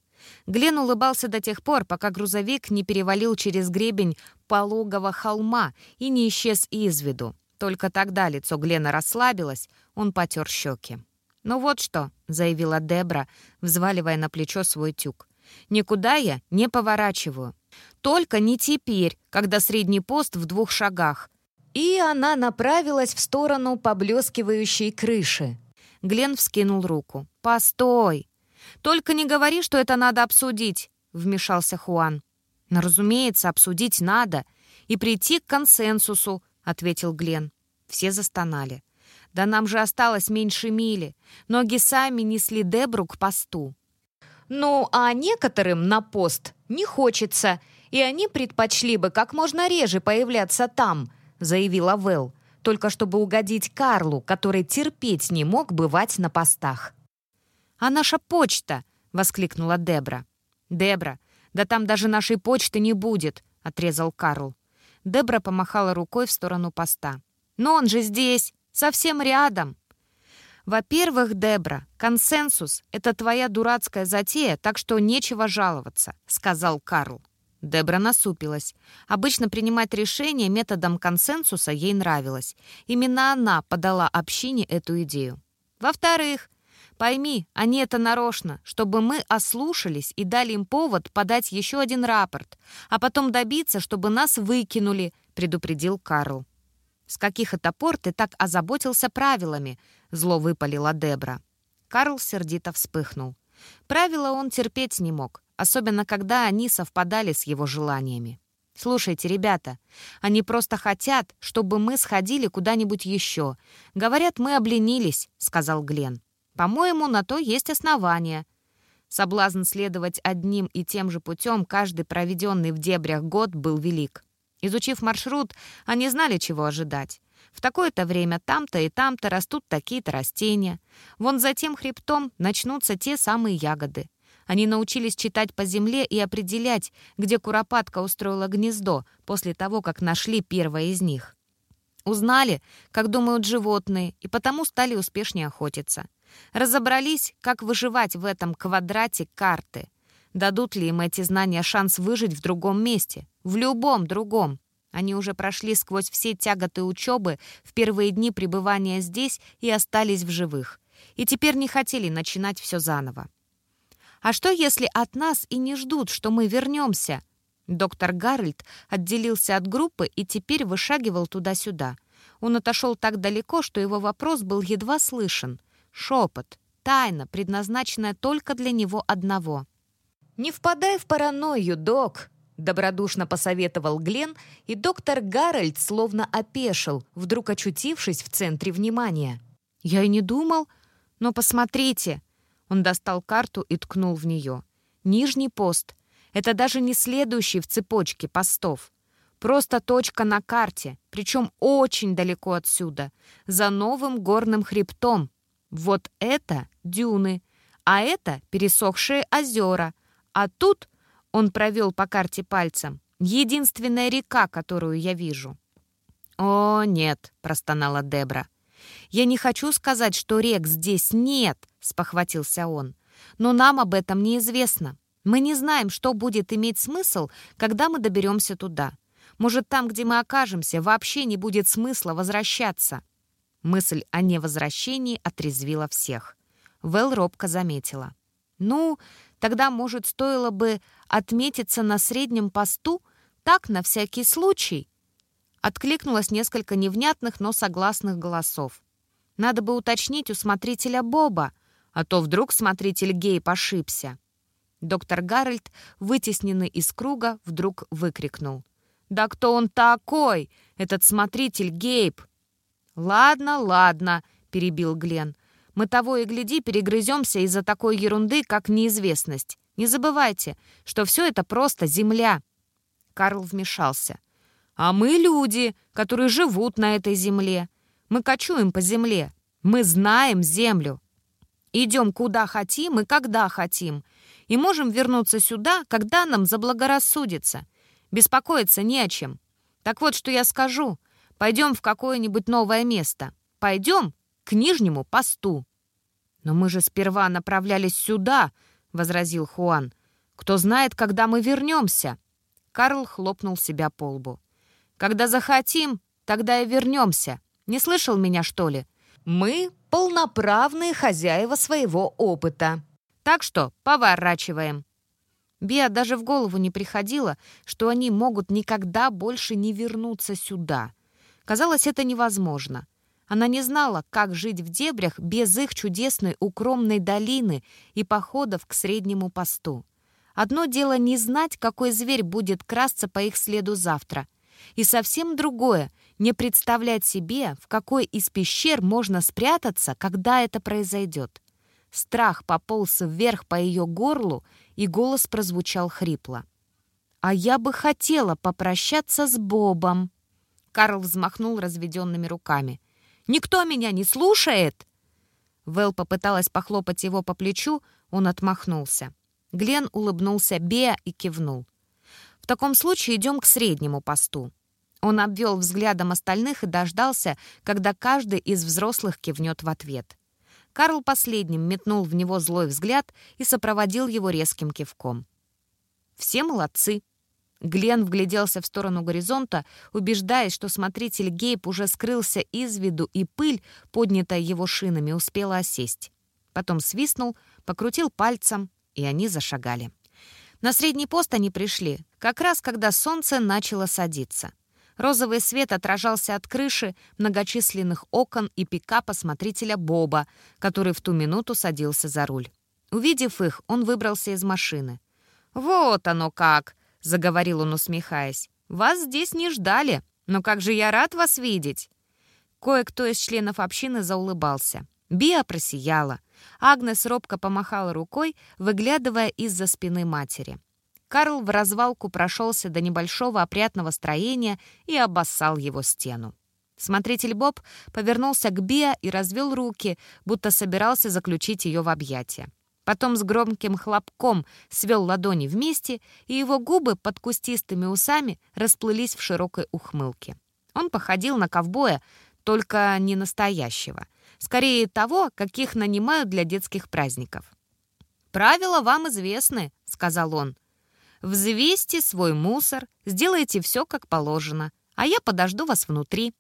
Глен улыбался до тех пор, пока грузовик не перевалил через гребень пологого холма и не исчез из виду. Только тогда лицо Глена расслабилось, он потер щеки. «Ну вот что», — заявила Дебра, взваливая на плечо свой тюк. «Никуда я не поворачиваю. Только не теперь, когда средний пост в двух шагах. И она направилась в сторону поблескивающей крыши. Глен вскинул руку. «Постой! Только не говори, что это надо обсудить!» — вмешался Хуан. «Но, разумеется, обсудить надо и прийти к консенсусу», — ответил Глен. Все застонали. «Да нам же осталось меньше мили. Ноги сами несли Дебру к посту». «Ну, а некоторым на пост не хочется, и они предпочли бы как можно реже появляться там», — заявила Вэл, только чтобы угодить Карлу, который терпеть не мог бывать на постах. «А наша почта!» — воскликнула Дебра. «Дебра, да там даже нашей почты не будет!» — отрезал Карл. Дебра помахала рукой в сторону поста. «Но он же здесь, совсем рядом!» «Во-первых, Дебра, консенсус — это твоя дурацкая затея, так что нечего жаловаться», — сказал Карл. Дебра насупилась. Обычно принимать решения методом консенсуса ей нравилось. Именно она подала общине эту идею. Во-вторых, пойми, они это нарочно, чтобы мы ослушались и дали им повод подать еще один рапорт, а потом добиться, чтобы нас выкинули, предупредил Карл. «С каких это пор ты так озаботился правилами?» — зло выпалила Дебра. Карл сердито вспыхнул. Правила он терпеть не мог особенно когда они совпадали с его желаниями. «Слушайте, ребята, они просто хотят, чтобы мы сходили куда-нибудь еще. Говорят, мы обленились», — сказал Глен. «По-моему, на то есть основания». Соблазн следовать одним и тем же путем каждый проведенный в дебрях год был велик. Изучив маршрут, они знали, чего ожидать. В такое-то время там-то и там-то растут такие-то растения. Вон за тем хребтом начнутся те самые ягоды. Они научились читать по земле и определять, где куропатка устроила гнездо после того, как нашли первое из них. Узнали, как думают животные, и потому стали успешнее охотиться. Разобрались, как выживать в этом квадрате карты. Дадут ли им эти знания шанс выжить в другом месте? В любом другом. Они уже прошли сквозь все тяготы учебы в первые дни пребывания здесь и остались в живых. И теперь не хотели начинать все заново. А что, если от нас и не ждут, что мы вернемся? Доктор Гарольд отделился от группы и теперь вышагивал туда-сюда. Он отошел так далеко, что его вопрос был едва слышен. Шепот, тайна, предназначенная только для него одного. «Не впадай в паранойю, док!» — добродушно посоветовал Глен, и доктор Гарольд словно опешил, вдруг очутившись в центре внимания. «Я и не думал, но посмотрите!» Он достал карту и ткнул в нее. Нижний пост. Это даже не следующий в цепочке постов. Просто точка на карте, причем очень далеко отсюда, за новым горным хребтом. Вот это дюны, а это пересохшие озера. А тут, он провел по карте пальцем, единственная река, которую я вижу. «О, нет», — простонала Дебра. «Я не хочу сказать, что рек здесь нет», — спохватился он. «Но нам об этом неизвестно. Мы не знаем, что будет иметь смысл, когда мы доберемся туда. Может, там, где мы окажемся, вообще не будет смысла возвращаться». Мысль о невозвращении отрезвила всех. Вэл робко заметила. «Ну, тогда, может, стоило бы отметиться на среднем посту, так, на всякий случай?» Откликнулось несколько невнятных, но согласных голосов. Надо бы уточнить у смотрителя Боба, а то вдруг смотритель Гейб ошибся. Доктор Гарольд, вытесненный из круга, вдруг выкрикнул. «Да кто он такой, этот смотритель Гейб?» «Ладно, ладно», — перебил Глен. «Мы того и гляди перегрыземся из-за такой ерунды, как неизвестность. Не забывайте, что все это просто земля». Карл вмешался. «А мы люди, которые живут на этой земле. Мы кочуем по земле. Мы знаем землю. Идем куда хотим и когда хотим и можем вернуться сюда, когда нам заблагорассудится. Беспокоиться не о чем. Так вот, что я скажу. Пойдем в какое-нибудь новое место. Пойдем к Нижнему посту». «Но мы же сперва направлялись сюда», — возразил Хуан. «Кто знает, когда мы вернемся?» Карл хлопнул себя по лбу. «Когда захотим, тогда и вернемся. Не слышал меня, что ли? Мы — полноправные хозяева своего опыта». Так что поворачиваем». Биа даже в голову не приходило, что они могут никогда больше не вернуться сюда. Казалось, это невозможно. Она не знала, как жить в дебрях без их чудесной укромной долины и походов к среднему посту. Одно дело не знать, какой зверь будет красться по их следу завтра. И совсем другое — не представлять себе, в какой из пещер можно спрятаться, когда это произойдет. Страх пополз вверх по ее горлу, и голос прозвучал хрипло. «А я бы хотела попрощаться с Бобом!» Карл взмахнул разведенными руками. «Никто меня не слушает!» Вэл попыталась похлопать его по плечу, он отмахнулся. Глен улыбнулся Беа и кивнул. «В таком случае идем к среднему посту». Он обвел взглядом остальных и дождался, когда каждый из взрослых кивнет в ответ. Карл последним метнул в него злой взгляд и сопроводил его резким кивком. «Все молодцы!» Глен вгляделся в сторону горизонта, убеждаясь, что смотритель Гейб уже скрылся из виду, и пыль, поднятая его шинами, успела осесть. Потом свистнул, покрутил пальцем, и они зашагали. На средний пост они пришли, как раз когда солнце начало садиться. Розовый свет отражался от крыши, многочисленных окон и пикапа смотрителя Боба, который в ту минуту садился за руль. Увидев их, он выбрался из машины. «Вот оно как!» — заговорил он, усмехаясь. «Вас здесь не ждали, но как же я рад вас видеть!» Кое-кто из членов общины заулыбался. Биа просияла. Агнес робко помахала рукой, выглядывая из-за спины матери. Карл в развалку прошелся до небольшого опрятного строения и обоссал его стену. Смотритель Боб повернулся к Биа и развел руки, будто собирался заключить ее в объятия. Потом с громким хлопком свел ладони вместе, и его губы под кустистыми усами расплылись в широкой ухмылке. Он походил на ковбоя, только не настоящего. Скорее того, каких нанимают для детских праздников. «Правила вам известны», — сказал он. Взвесьте свой мусор, сделайте все как положено, а я подожду вас внутри».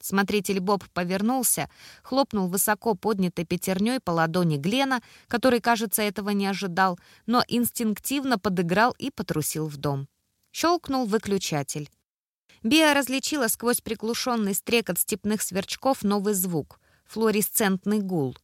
Смотритель Боб повернулся, хлопнул высоко поднятой пятерней по ладони Глена, который, кажется, этого не ожидал, но инстинктивно подыграл и потрусил в дом. Щелкнул выключатель. Биа различила сквозь приглушенный стрекот степных сверчков новый звук — флуоресцентный гул.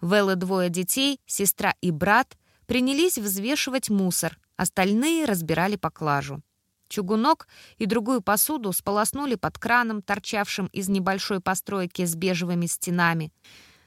Вэл двое детей, сестра и брат, принялись взвешивать мусор, Остальные разбирали поклажу. Чугунок и другую посуду сполоснули под краном, торчавшим из небольшой постройки с бежевыми стенами.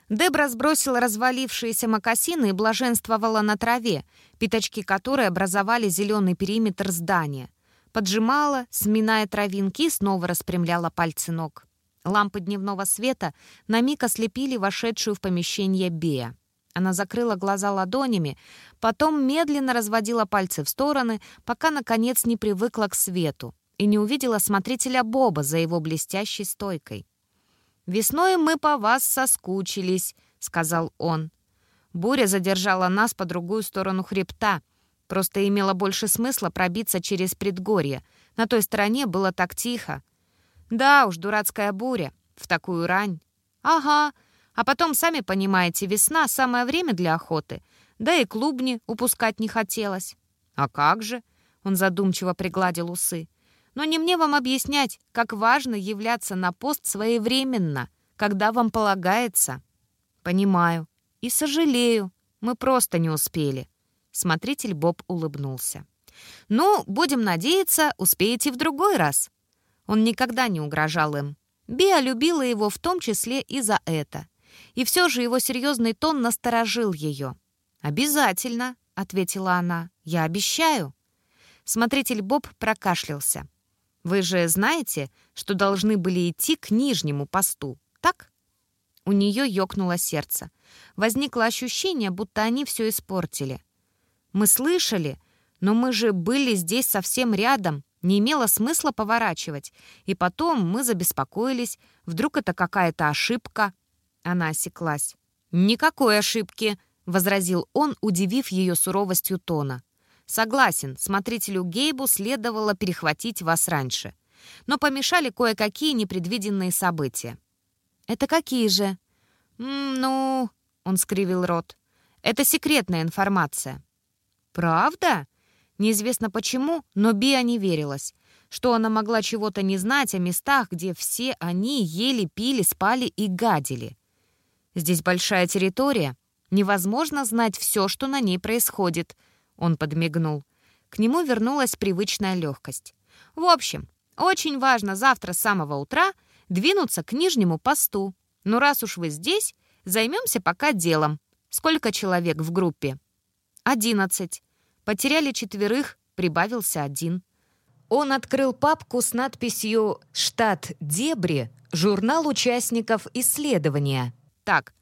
Дебра сбросила развалившиеся мокасины и блаженствовала на траве, пятачки которой образовали зеленый периметр здания. Поджимала, сминая травинки, снова распрямляла пальцы ног. Лампы дневного света на миг ослепили вошедшую в помещение Бея. Она закрыла глаза ладонями, потом медленно разводила пальцы в стороны, пока, наконец, не привыкла к свету и не увидела смотрителя Боба за его блестящей стойкой. «Весной мы по вас соскучились», — сказал он. Буря задержала нас по другую сторону хребта. Просто имело больше смысла пробиться через предгорье. На той стороне было так тихо. Да уж, дурацкая буря. В такую рань. Ага, а потом, сами понимаете, весна — самое время для охоты. Да и клубни упускать не хотелось. А как же? Он задумчиво пригладил усы. Но не мне вам объяснять, как важно являться на пост своевременно, когда вам полагается». «Понимаю. И сожалею. Мы просто не успели». Смотритель Боб улыбнулся. «Ну, будем надеяться, успеете в другой раз». Он никогда не угрожал им. Биа любила его в том числе и за это. И все же его серьезный тон насторожил ее. «Обязательно», — ответила она. «Я обещаю». Смотритель Боб прокашлялся. «Вы же знаете, что должны были идти к нижнему посту, так?» У нее ёкнуло сердце. Возникло ощущение, будто они все испортили. «Мы слышали, но мы же были здесь совсем рядом, не имело смысла поворачивать. И потом мы забеспокоились. Вдруг это какая-то ошибка?» Она осеклась. «Никакой ошибки», — возразил он, удивив ее суровостью тона. «Согласен, смотрителю Гейбу следовало перехватить вас раньше. Но помешали кое-какие непредвиденные события». «Это какие же?» «М «Ну...» — он скривил рот. «Это секретная информация». «Правда?» Неизвестно почему, но Биа не верилась, что она могла чего-то не знать о местах, где все они ели, пили, спали и гадили. Здесь большая территория, невозможно знать все, что на ней происходит, он подмигнул. К нему вернулась привычная легкость. В общем, очень важно завтра с самого утра двинуться к нижнему посту. Ну раз уж вы здесь, займемся пока делом. Сколько человек в группе? Одиннадцать. Потеряли четверых, прибавился один. Он открыл папку с надписью «Штат Дебри. Журнал участников исследования». Так,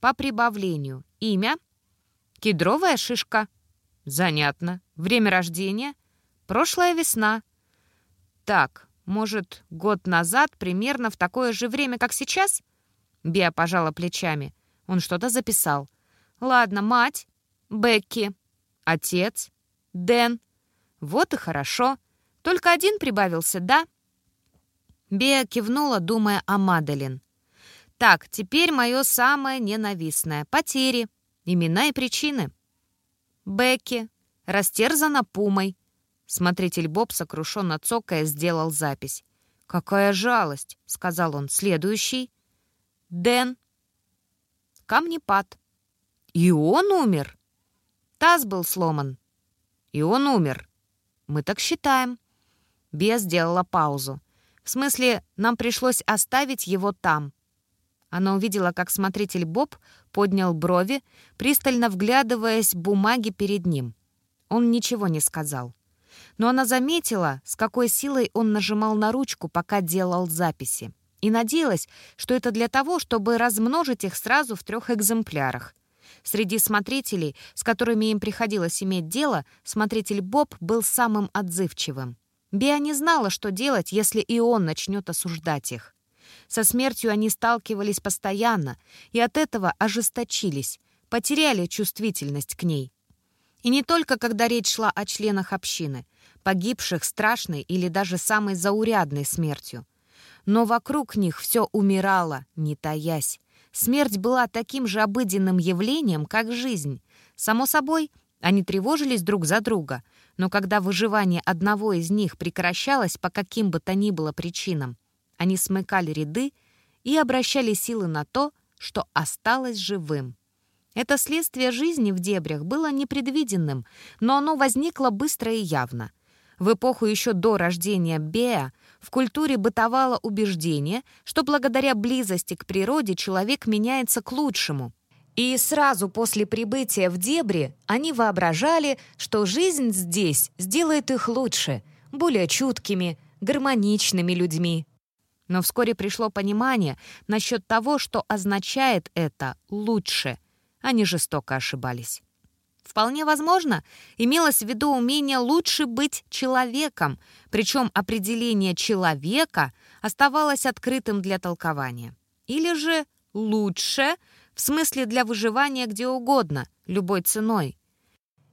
по прибавлению. Имя? Кедровая шишка. Занятно. Время рождения? Прошлая весна. Так, может, год назад, примерно в такое же время, как сейчас? Биа пожала плечами. Он что-то записал. Ладно, мать. Бекки. Отец? Дэн? Вот и хорошо. Только один прибавился, да?» Беа кивнула, думая о Маделин. «Так, теперь мое самое ненавистное. Потери. Имена и причины. Бекки. Растерзана пумой». Смотритель Боб, сокрушенно цокая, сделал запись. «Какая жалость!» — сказал он. «Следующий». «Дэн». «Камнепад». «И он умер?» Таз был сломан. И он умер. Мы так считаем. Бес сделала паузу. В смысле, нам пришлось оставить его там. Она увидела, как смотритель Боб поднял брови, пристально вглядываясь в бумаги перед ним. Он ничего не сказал. Но она заметила, с какой силой он нажимал на ручку, пока делал записи. И надеялась, что это для того, чтобы размножить их сразу в трех экземплярах. Среди смотрителей, с которыми им приходилось иметь дело, смотритель Боб был самым отзывчивым. Биа не знала, что делать, если и он начнет осуждать их. Со смертью они сталкивались постоянно, и от этого ожесточились, потеряли чувствительность к ней. И не только когда речь шла о членах общины, погибших страшной или даже самой заурядной смертью. Но вокруг них все умирало, не таясь, Смерть была таким же обыденным явлением, как жизнь. Само собой, они тревожились друг за друга, но когда выживание одного из них прекращалось по каким бы то ни было причинам, они смыкали ряды и обращали силы на то, что осталось живым. Это следствие жизни в дебрях было непредвиденным, но оно возникло быстро и явно. В эпоху еще до рождения Беа в культуре бытовало убеждение, что благодаря близости к природе человек меняется к лучшему. И сразу после прибытия в дебри они воображали, что жизнь здесь сделает их лучше, более чуткими, гармоничными людьми. Но вскоре пришло понимание насчет того, что означает это «лучше». Они жестоко ошибались. Вполне возможно, имелось в виду умение лучше быть человеком, причем определение «человека» оставалось открытым для толкования. Или же «лучше» в смысле для выживания где угодно, любой ценой.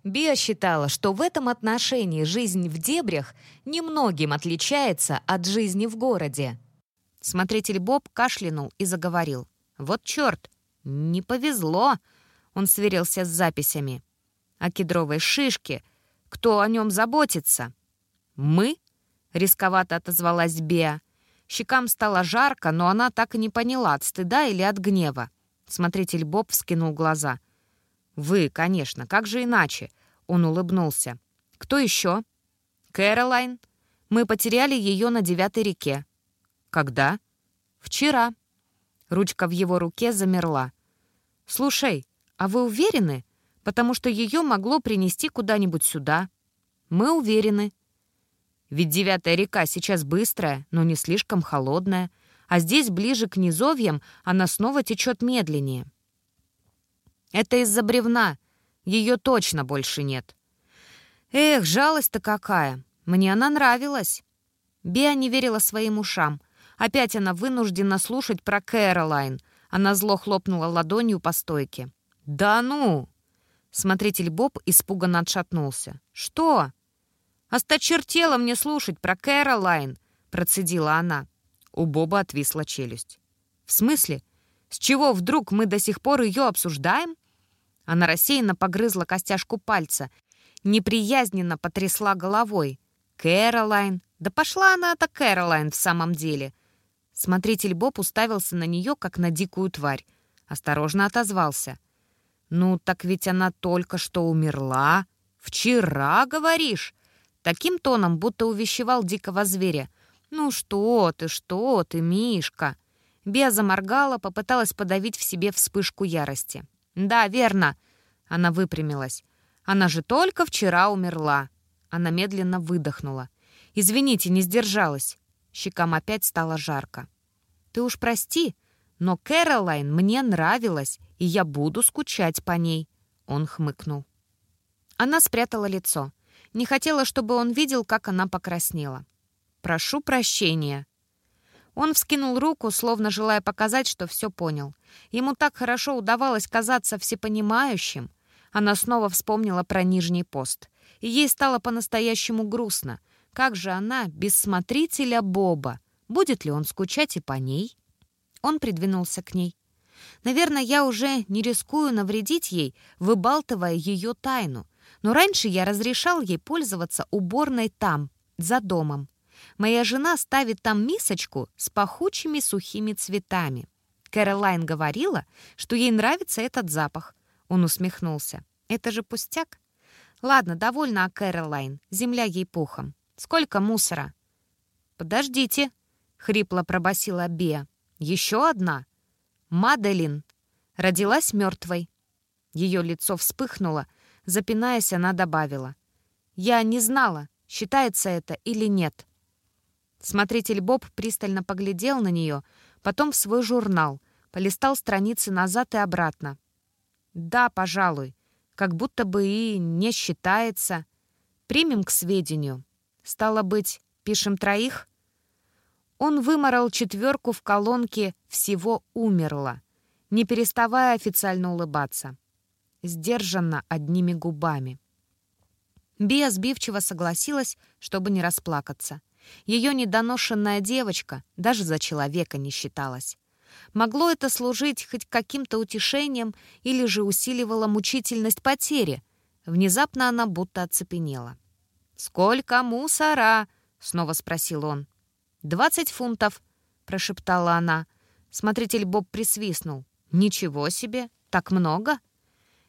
Биа считала, что в этом отношении жизнь в дебрях немногим отличается от жизни в городе. Смотритель Боб кашлянул и заговорил. «Вот черт! Не повезло!» Он сверился с записями о кедровой шишке. Кто о нем заботится?» «Мы?» — рисковато отозвалась Беа. Щекам стало жарко, но она так и не поняла, от стыда или от гнева. Смотритель Боб вскинул глаза. «Вы, конечно, как же иначе?» Он улыбнулся. «Кто еще?» «Кэролайн. Мы потеряли ее на девятой реке». «Когда?» «Вчера». Ручка в его руке замерла. «Слушай, а вы уверены? Потому что ее могло принести куда-нибудь сюда». «Мы уверены». Ведь девятая река сейчас быстрая, но не слишком холодная, а здесь, ближе к низовьям, она снова течет медленнее. Это из-за бревна. Ее точно больше нет. Эх, жалость-то какая. Мне она нравилась. Беа не верила своим ушам. Опять она вынуждена слушать про Кэролайн. Она зло хлопнула ладонью по стойке. «Да ну!» Смотритель Боб испуганно отшатнулся. «Что?» «Осточертело мне слушать про Кэролайн!» Процедила она. У Боба отвисла челюсть. «В смысле? С чего вдруг мы до сих пор ее обсуждаем?» Она рассеянно погрызла костяшку пальца, неприязненно потрясла головой. «Кэролайн! Да пошла она, эта Кэролайн, в самом деле!» Смотритель Боб уставился на нее, как на дикую тварь. Осторожно отозвался. «Ну, так ведь она только что умерла. Вчера, говоришь?» Таким тоном, будто увещевал дикого зверя. «Ну что ты, что ты, Мишка?» Беа заморгала, попыталась подавить в себе вспышку ярости. «Да, верно». Она выпрямилась. «Она же только вчера умерла». Она медленно выдохнула. «Извините, не сдержалась». Щекам опять стало жарко. «Ты уж прости, но Кэролайн мне нравилась, и я буду скучать по ней». Он хмыкнул. Она спрятала лицо. Не хотела, чтобы он видел, как она покраснела. «Прошу прощения». Он вскинул руку, словно желая показать, что все понял. Ему так хорошо удавалось казаться всепонимающим. Она снова вспомнила про нижний пост. И ей стало по-настоящему грустно. Как же она без смотрителя Боба? Будет ли он скучать и по ней? Он придвинулся к ней. Наверное, я уже не рискую навредить ей, выбалтывая ее тайну. Но раньше я разрешал ей пользоваться уборной там, за домом. Моя жена ставит там мисочку с пахучими сухими цветами. Кэролайн говорила, что ей нравится этот запах. Он усмехнулся. «Это же пустяк?» «Ладно, довольно о Кэролайн. Земля ей пухом. Сколько мусора?» «Подождите», — хрипло пробасила Беа. «Еще одна?» «Маделин. Родилась мертвой». Ее лицо вспыхнуло. Запинаясь, она добавила. «Я не знала, считается это или нет». Смотритель Боб пристально поглядел на нее, потом в свой журнал, полистал страницы назад и обратно. «Да, пожалуй, как будто бы и не считается. Примем к сведению. Стало быть, пишем троих?» Он выморал четверку в колонке «Всего умерло», не переставая официально улыбаться. Сдержанно одними губами. Бия сбивчиво согласилась, чтобы не расплакаться. Ее недоношенная девочка даже за человека не считалась. Могло это служить хоть каким-то утешением или же усиливало мучительность потери? Внезапно она будто оцепенела. «Сколько мусора?» — снова спросил он. «Двадцать фунтов», — прошептала она. Смотритель Боб присвистнул. «Ничего себе! Так много?»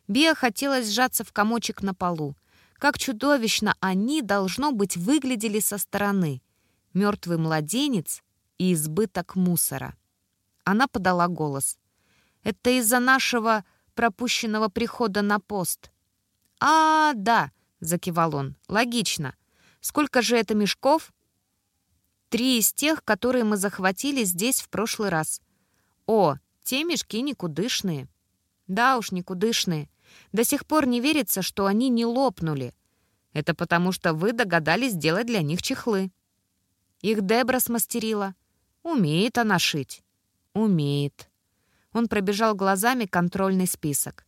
Бия хотелось сжаться в комочек на полу. Как чудовищно они, должно быть, выглядели со стороны мертвый младенец и избыток мусора. Она подала голос. «Это из-за нашего пропущенного прихода на пост». «А, да», — закивал он, — «логично. Сколько же это мешков?» «Три из тех, которые мы захватили здесь в прошлый раз». «О, те мешки никудышные». «Да уж, никудышные. До сих пор не верится, что они не лопнули. Это потому, что вы догадались сделать для них чехлы». Их Дебра смастерила. Умеет она шить. Умеет. Он пробежал глазами контрольный список.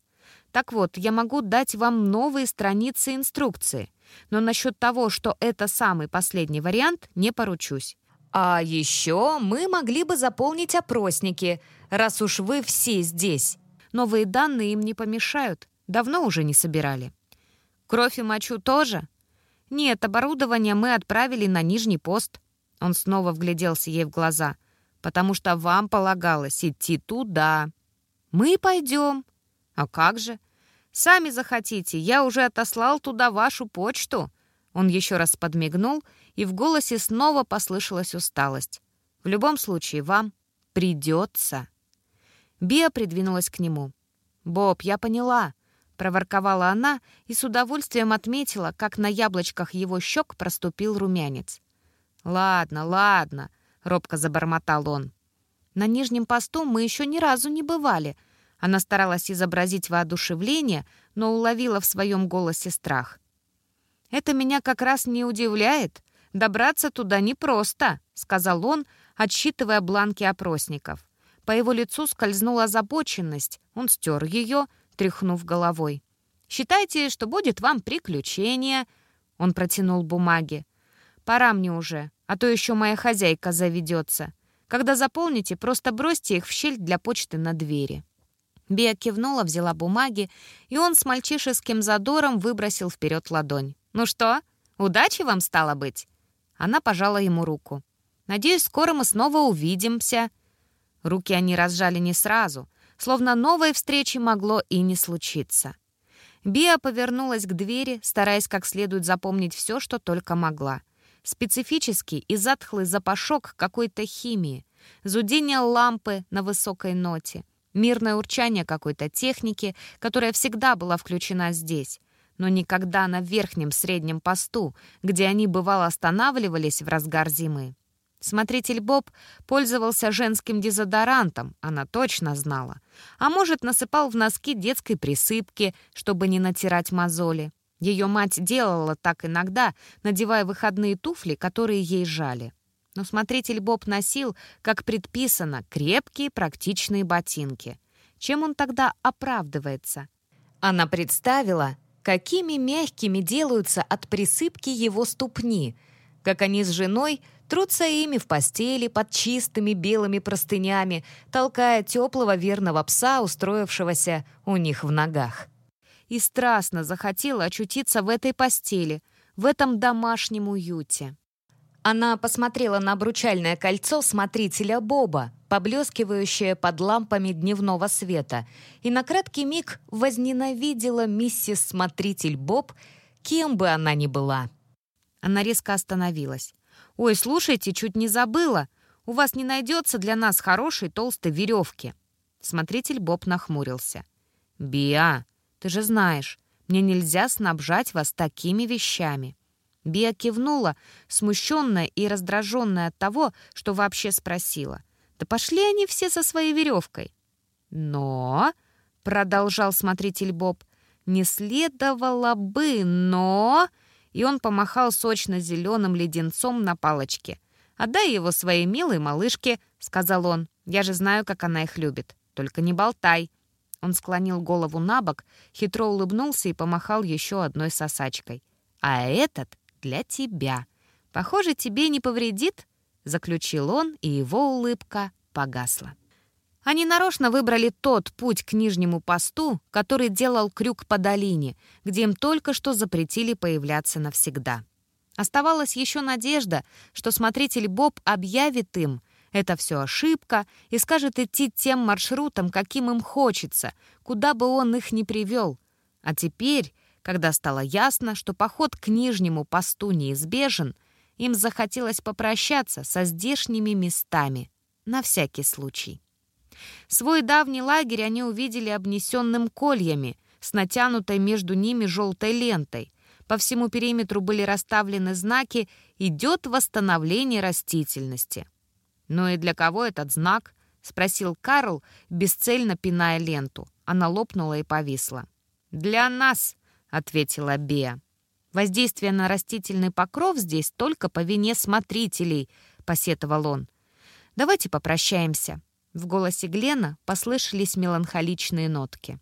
Так вот, я могу дать вам новые страницы инструкции, но насчет того, что это самый последний вариант, не поручусь. А еще мы могли бы заполнить опросники, раз уж вы все здесь. Новые данные им не помешают. Давно уже не собирали. Кровь и мочу тоже? Нет, оборудование мы отправили на нижний пост. Он снова вгляделся ей в глаза. «Потому что вам полагалось идти туда». «Мы пойдем». «А как же?» «Сами захотите. Я уже отослал туда вашу почту». Он еще раз подмигнул, и в голосе снова послышалась усталость. «В любом случае, вам придется». Биа придвинулась к нему. «Боб, я поняла», — проворковала она и с удовольствием отметила, как на яблочках его щек проступил румянец. «Ладно, ладно», — робко забормотал он. «На нижнем посту мы еще ни разу не бывали». Она старалась изобразить воодушевление, но уловила в своем голосе страх. «Это меня как раз не удивляет. Добраться туда непросто», — сказал он, отсчитывая бланки опросников. По его лицу скользнула озабоченность. Он стер ее, тряхнув головой. «Считайте, что будет вам приключение», — он протянул бумаги. Пора мне уже, а то еще моя хозяйка заведется. Когда заполните, просто бросьте их в щель для почты на двери». Бия кивнула, взяла бумаги, и он с мальчишеским задором выбросил вперед ладонь. «Ну что, удачи вам стало быть?» Она пожала ему руку. «Надеюсь, скоро мы снова увидимся». Руки они разжали не сразу, словно новой встречи могло и не случиться. Биа повернулась к двери, стараясь как следует запомнить все, что только могла. Специфический и затхлый запашок какой-то химии, зудение лампы на высокой ноте, мирное урчание какой-то техники, которая всегда была включена здесь, но никогда на верхнем среднем посту, где они бывало останавливались в разгар зимы. Смотритель Боб пользовался женским дезодорантом, она точно знала. А может, насыпал в носки детской присыпки, чтобы не натирать мозоли. Ее мать делала так иногда, надевая выходные туфли, которые ей жали. Но смотритель Боб носил, как предписано, крепкие практичные ботинки. Чем он тогда оправдывается? Она представила, какими мягкими делаются от присыпки его ступни, как они с женой трутся ими в постели под чистыми белыми простынями, толкая теплого верного пса, устроившегося у них в ногах и страстно захотела очутиться в этой постели, в этом домашнем уюте. Она посмотрела на обручальное кольцо смотрителя Боба, поблескивающее под лампами дневного света, и на краткий миг возненавидела миссис Смотритель Боб, кем бы она ни была. Она резко остановилась. «Ой, слушайте, чуть не забыла. У вас не найдется для нас хорошей толстой веревки». Смотритель Боб нахмурился. «Биа, ты же знаешь, мне нельзя снабжать вас такими вещами». Бия кивнула, смущенная и раздраженная от того, что вообще спросила. «Да пошли они все со своей веревкой». «Но...» — продолжал смотритель Боб. «Не следовало бы, но...» И он помахал сочно-зеленым леденцом на палочке. «Отдай его своей милой малышке», — сказал он. «Я же знаю, как она их любит. Только не болтай. Он склонил голову на бок, хитро улыбнулся и помахал еще одной сосачкой. «А этот для тебя. Похоже, тебе не повредит?» Заключил он, и его улыбка погасла. Они нарочно выбрали тот путь к нижнему посту, который делал крюк по долине, где им только что запретили появляться навсегда. Оставалась еще надежда, что смотритель Боб объявит им, это все ошибка и скажет идти тем маршрутом, каким им хочется, куда бы он их ни привел. А теперь, когда стало ясно, что поход к нижнему посту неизбежен, им захотелось попрощаться со здешними местами, на всякий случай. Свой давний лагерь они увидели обнесенным кольями, с натянутой между ними желтой лентой. По всему периметру были расставлены знаки «Идет восстановление растительности». «Ну и для кого этот знак?» — спросил Карл, бесцельно пиная ленту. Она лопнула и повисла. «Для нас», — ответила Беа. «Воздействие на растительный покров здесь только по вине смотрителей», — посетовал он. «Давайте попрощаемся». В голосе Глена послышались меланхоличные нотки.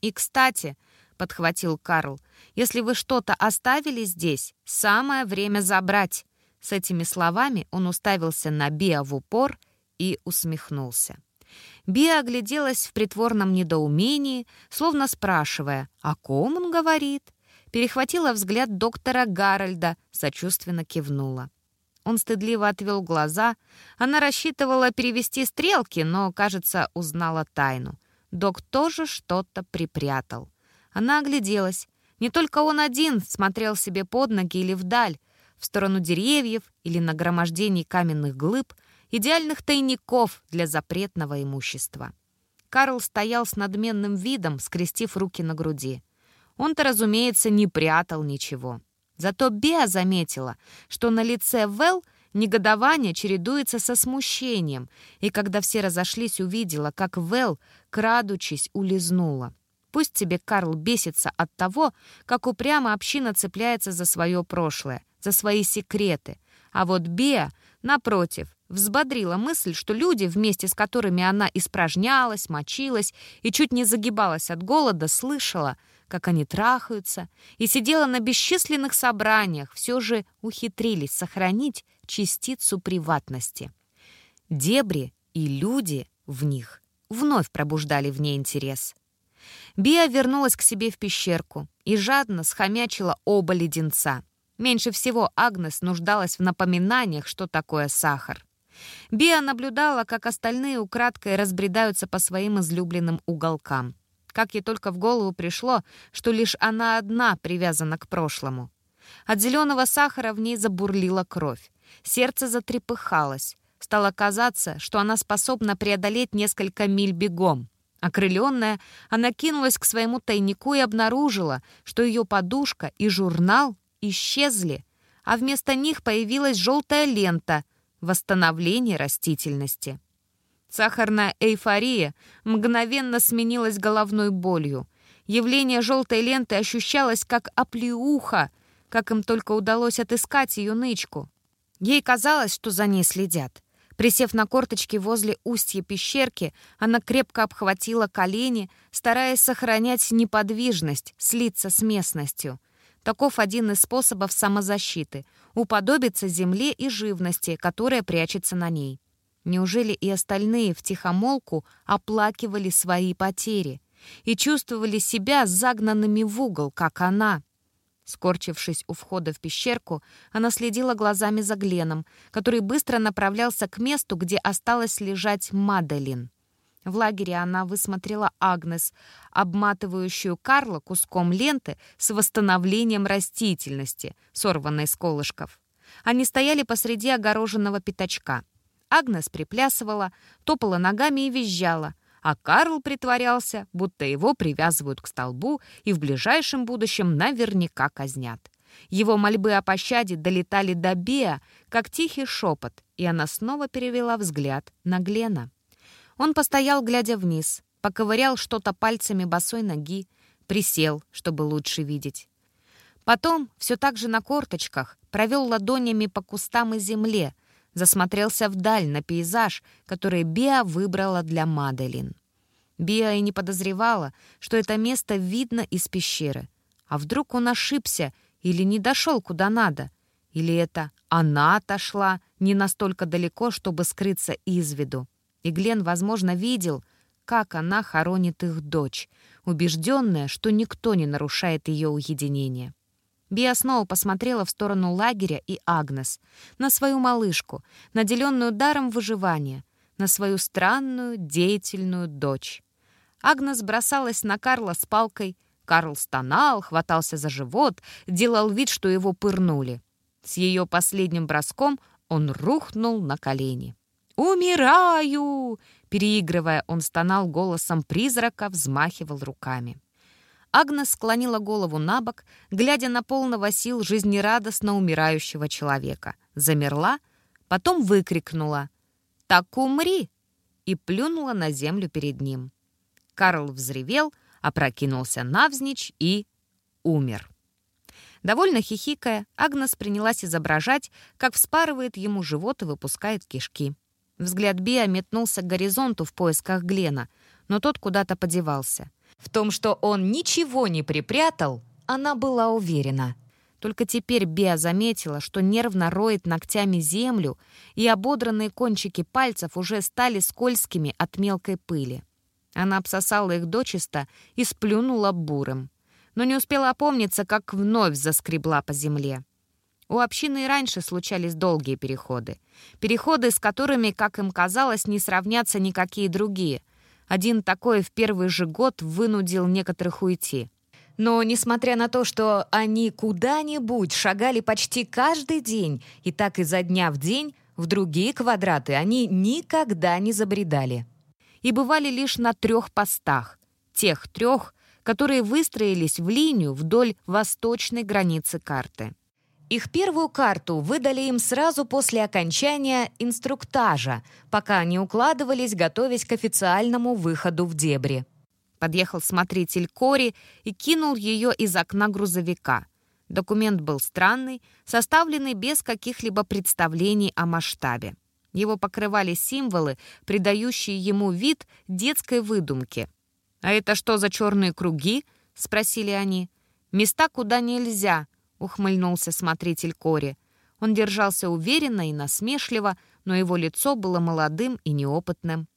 «И, кстати», — подхватил Карл, «если вы что-то оставили здесь, самое время забрать. С этими словами он уставился на Биа в упор и усмехнулся. Биа огляделась в притворном недоумении, словно спрашивая, о ком он говорит. Перехватила взгляд доктора Гарольда, сочувственно кивнула. Он стыдливо отвел глаза. Она рассчитывала перевести стрелки, но, кажется, узнала тайну. Док тоже что-то припрятал. Она огляделась. Не только он один смотрел себе под ноги или вдаль, в сторону деревьев или нагромождений каменных глыб, идеальных тайников для запретного имущества. Карл стоял с надменным видом, скрестив руки на груди. Он-то, разумеется, не прятал ничего. Зато Беа заметила, что на лице Вэл негодование чередуется со смущением, и когда все разошлись, увидела, как Вэл, крадучись, улизнула. Пусть тебе Карл бесится от того, как упрямо община цепляется за свое прошлое, за свои секреты. А вот Беа, напротив, взбодрила мысль, что люди, вместе с которыми она испражнялась, мочилась и чуть не загибалась от голода, слышала, как они трахаются, и сидела на бесчисленных собраниях, все же ухитрились сохранить частицу приватности. Дебри и люди в них вновь пробуждали в ней интерес. Биа вернулась к себе в пещерку и жадно схомячила оба леденца. Меньше всего Агнес нуждалась в напоминаниях, что такое сахар. Биа наблюдала, как остальные украдкой разбредаются по своим излюбленным уголкам. Как ей только в голову пришло, что лишь она одна привязана к прошлому. От зеленого сахара в ней забурлила кровь. Сердце затрепыхалось. Стало казаться, что она способна преодолеть несколько миль бегом. Окрыленная, она кинулась к своему тайнику и обнаружила, что ее подушка и журнал исчезли, а вместо них появилась желтая лента — восстановление растительности. Сахарная эйфория мгновенно сменилась головной болью. Явление желтой ленты ощущалось как оплеуха, как им только удалось отыскать ее нычку. Ей казалось, что за ней следят. Присев на корточки возле устья пещерки, она крепко обхватила колени, стараясь сохранять неподвижность, слиться с местностью. Таков один из способов самозащиты — уподобиться земле и живности, которая прячется на ней. Неужели и остальные втихомолку оплакивали свои потери и чувствовали себя загнанными в угол, как она? Скорчившись у входа в пещерку, она следила глазами за Гленом, который быстро направлялся к месту, где осталась лежать Маделин. В лагере она высмотрела Агнес, обматывающую Карла куском ленты с восстановлением растительности, сорванной с колышков. Они стояли посреди огороженного пятачка. Агнес приплясывала, топала ногами и визжала, а Карл притворялся, будто его привязывают к столбу и в ближайшем будущем наверняка казнят. Его мольбы о пощаде долетали до Беа, как тихий шепот, и она снова перевела взгляд на Глена. Он постоял, глядя вниз, поковырял что-то пальцами босой ноги, присел, чтобы лучше видеть. Потом, все так же на корточках, провел ладонями по кустам и земле, засмотрелся вдаль на пейзаж, который Биа выбрала для Маделин. Биа и не подозревала, что это место видно из пещеры. А вдруг он ошибся или не дошел куда надо? Или это она отошла не настолько далеко, чтобы скрыться из виду? И Глен, возможно, видел, как она хоронит их дочь, убежденная, что никто не нарушает ее уединение. Биа снова посмотрела в сторону лагеря и Агнес, на свою малышку, наделенную даром выживания, на свою странную, деятельную дочь. Агнес бросалась на Карла с палкой. Карл стонал, хватался за живот, делал вид, что его пырнули. С ее последним броском он рухнул на колени. «Умираю!» Переигрывая, он стонал голосом призрака, взмахивал руками. Агнес склонила голову на бок, глядя на полного сил жизнерадостно умирающего человека. Замерла, потом выкрикнула «Так умри!» и плюнула на землю перед ним. Карл взревел, опрокинулся навзничь и умер. Довольно хихикая, Агнес принялась изображать, как вспарывает ему живот и выпускает кишки. Взгляд Биа метнулся к горизонту в поисках Глена, но тот куда-то подевался. В том, что он ничего не припрятал, она была уверена. Только теперь Биа заметила, что нервно роет ногтями землю, и ободранные кончики пальцев уже стали скользкими от мелкой пыли. Она обсосала их дочисто и сплюнула бурым. Но не успела опомниться, как вновь заскребла по земле. У общины и раньше случались долгие переходы. Переходы, с которыми, как им казалось, не сравнятся никакие другие. Один такой в первый же год вынудил некоторых уйти. Но, несмотря на то, что они куда-нибудь шагали почти каждый день, и так изо дня в день, в другие квадраты они никогда не забредали. И бывали лишь на трех постах. Тех трех, которые выстроились в линию вдоль восточной границы карты. Их первую карту выдали им сразу после окончания инструктажа, пока они укладывались, готовясь к официальному выходу в дебри. Подъехал смотритель Кори и кинул ее из окна грузовика. Документ был странный, составленный без каких-либо представлений о масштабе. Его покрывали символы, придающие ему вид детской выдумки. «А это что за черные круги?» — спросили они. «Места, куда нельзя», — ухмыльнулся смотритель Кори. Он держался уверенно и насмешливо, но его лицо было молодым и неопытным.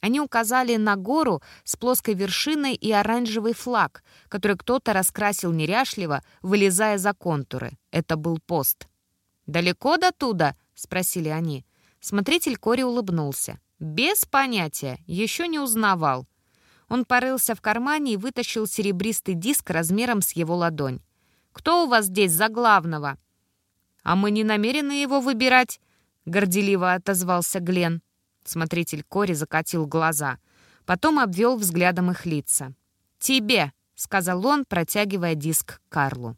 Они указали на гору с плоской вершиной и оранжевый флаг, который кто-то раскрасил неряшливо, вылезая за контуры. Это был пост. «Далеко до туда?» — спросили они. Смотритель Кори улыбнулся. «Без понятия. Еще не узнавал». Он порылся в кармане и вытащил серебристый диск размером с его ладонь. Кто у вас здесь за главного?» «А мы не намерены его выбирать», — горделиво отозвался Глен. Смотритель Кори закатил глаза. Потом обвел взглядом их лица. «Тебе», — сказал он, протягивая диск Карлу.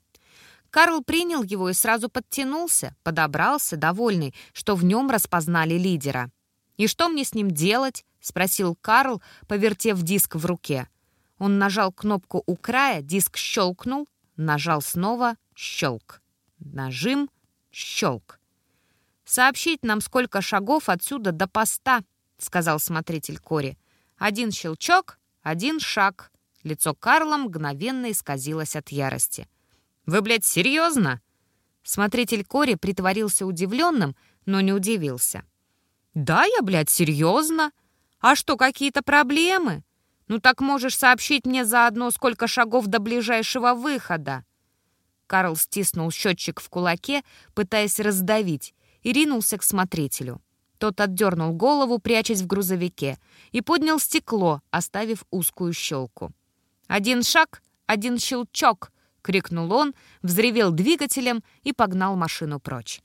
Карл принял его и сразу подтянулся, подобрался, довольный, что в нем распознали лидера. «И что мне с ним делать?» — спросил Карл, повертев диск в руке. Он нажал кнопку у края, диск щелкнул, Нажал снова — щелк. Нажим — щелк. «Сообщить нам, сколько шагов отсюда до поста», — сказал смотритель Кори. «Один щелчок, один шаг». Лицо Карла мгновенно исказилось от ярости. «Вы, блядь, серьезно?» Смотритель Кори притворился удивленным, но не удивился. «Да, я, блядь, серьезно. А что, какие-то проблемы?» «Ну так можешь сообщить мне заодно, сколько шагов до ближайшего выхода». Карл стиснул счетчик в кулаке, пытаясь раздавить, и ринулся к смотрителю. Тот отдернул голову, прячась в грузовике, и поднял стекло, оставив узкую щелку. «Один шаг, один щелчок!» — крикнул он, взревел двигателем и погнал машину прочь.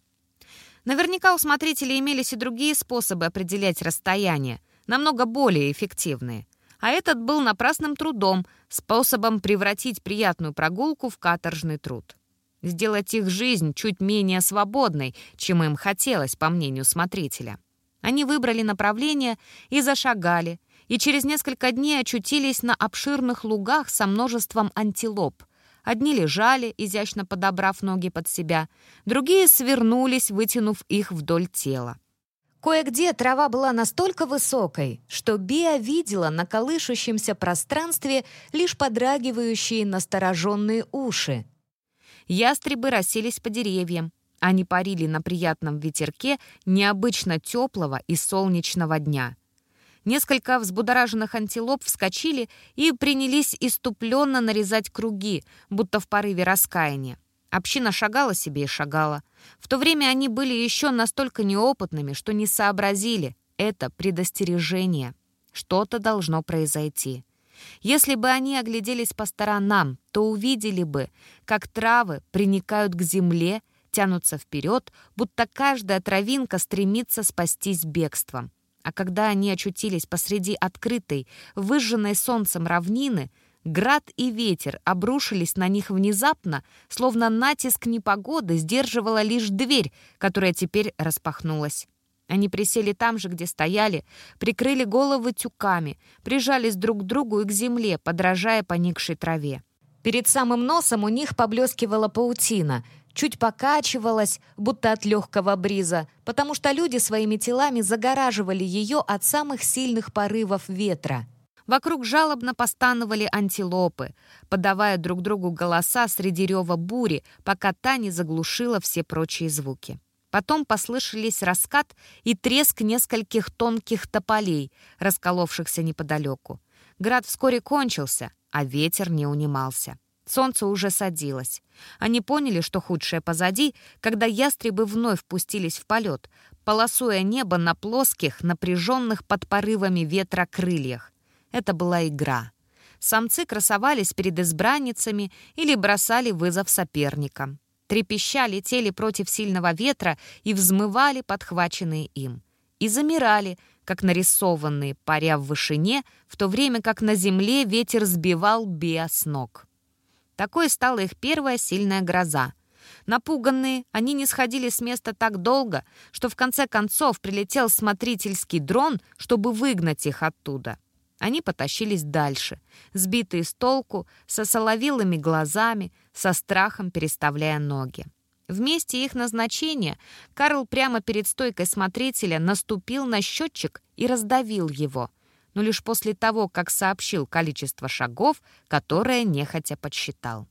Наверняка у смотрителей имелись и другие способы определять расстояние, намного более эффективные а этот был напрасным трудом, способом превратить приятную прогулку в каторжный труд. Сделать их жизнь чуть менее свободной, чем им хотелось, по мнению смотрителя. Они выбрали направление и зашагали, и через несколько дней очутились на обширных лугах со множеством антилоп. Одни лежали, изящно подобрав ноги под себя, другие свернулись, вытянув их вдоль тела. Кое-где трава была настолько высокой, что Биа видела на колышущемся пространстве лишь подрагивающие настороженные уши. Ястребы расселись по деревьям. Они парили на приятном ветерке необычно теплого и солнечного дня. Несколько взбудораженных антилоп вскочили и принялись иступленно нарезать круги, будто в порыве раскаяния. Община шагала себе и шагала. В то время они были еще настолько неопытными, что не сообразили. Это предостережение. Что-то должно произойти. Если бы они огляделись по сторонам, то увидели бы, как травы приникают к земле, тянутся вперед, будто каждая травинка стремится спастись бегством. А когда они очутились посреди открытой, выжженной солнцем равнины, Град и ветер обрушились на них внезапно, словно натиск непогоды сдерживала лишь дверь, которая теперь распахнулась. Они присели там же, где стояли, прикрыли головы тюками, прижались друг к другу и к земле, подражая поникшей траве. Перед самым носом у них поблескивала паутина, чуть покачивалась, будто от легкого бриза, потому что люди своими телами загораживали ее от самых сильных порывов ветра. Вокруг жалобно постановали антилопы, подавая друг другу голоса среди рева бури, пока та не заглушила все прочие звуки. Потом послышались раскат и треск нескольких тонких тополей, расколовшихся неподалеку. Град вскоре кончился, а ветер не унимался. Солнце уже садилось. Они поняли, что худшее позади, когда ястребы вновь пустились в полет, полосуя небо на плоских, напряженных под порывами ветра крыльях. Это была игра. Самцы красовались перед избранницами или бросали вызов соперникам. Трепеща летели против сильного ветра и взмывали подхваченные им. И замирали, как нарисованные, паря в вышине, в то время как на земле ветер сбивал Беа ног. Такой стала их первая сильная гроза. Напуганные, они не сходили с места так долго, что в конце концов прилетел смотрительский дрон, чтобы выгнать их оттуда. Они потащились дальше, сбитые с толку, со соловилыми глазами, со страхом переставляя ноги. В месте их назначения Карл прямо перед стойкой смотрителя наступил на счетчик и раздавил его — но лишь после того, как сообщил количество шагов, которое нехотя подсчитал.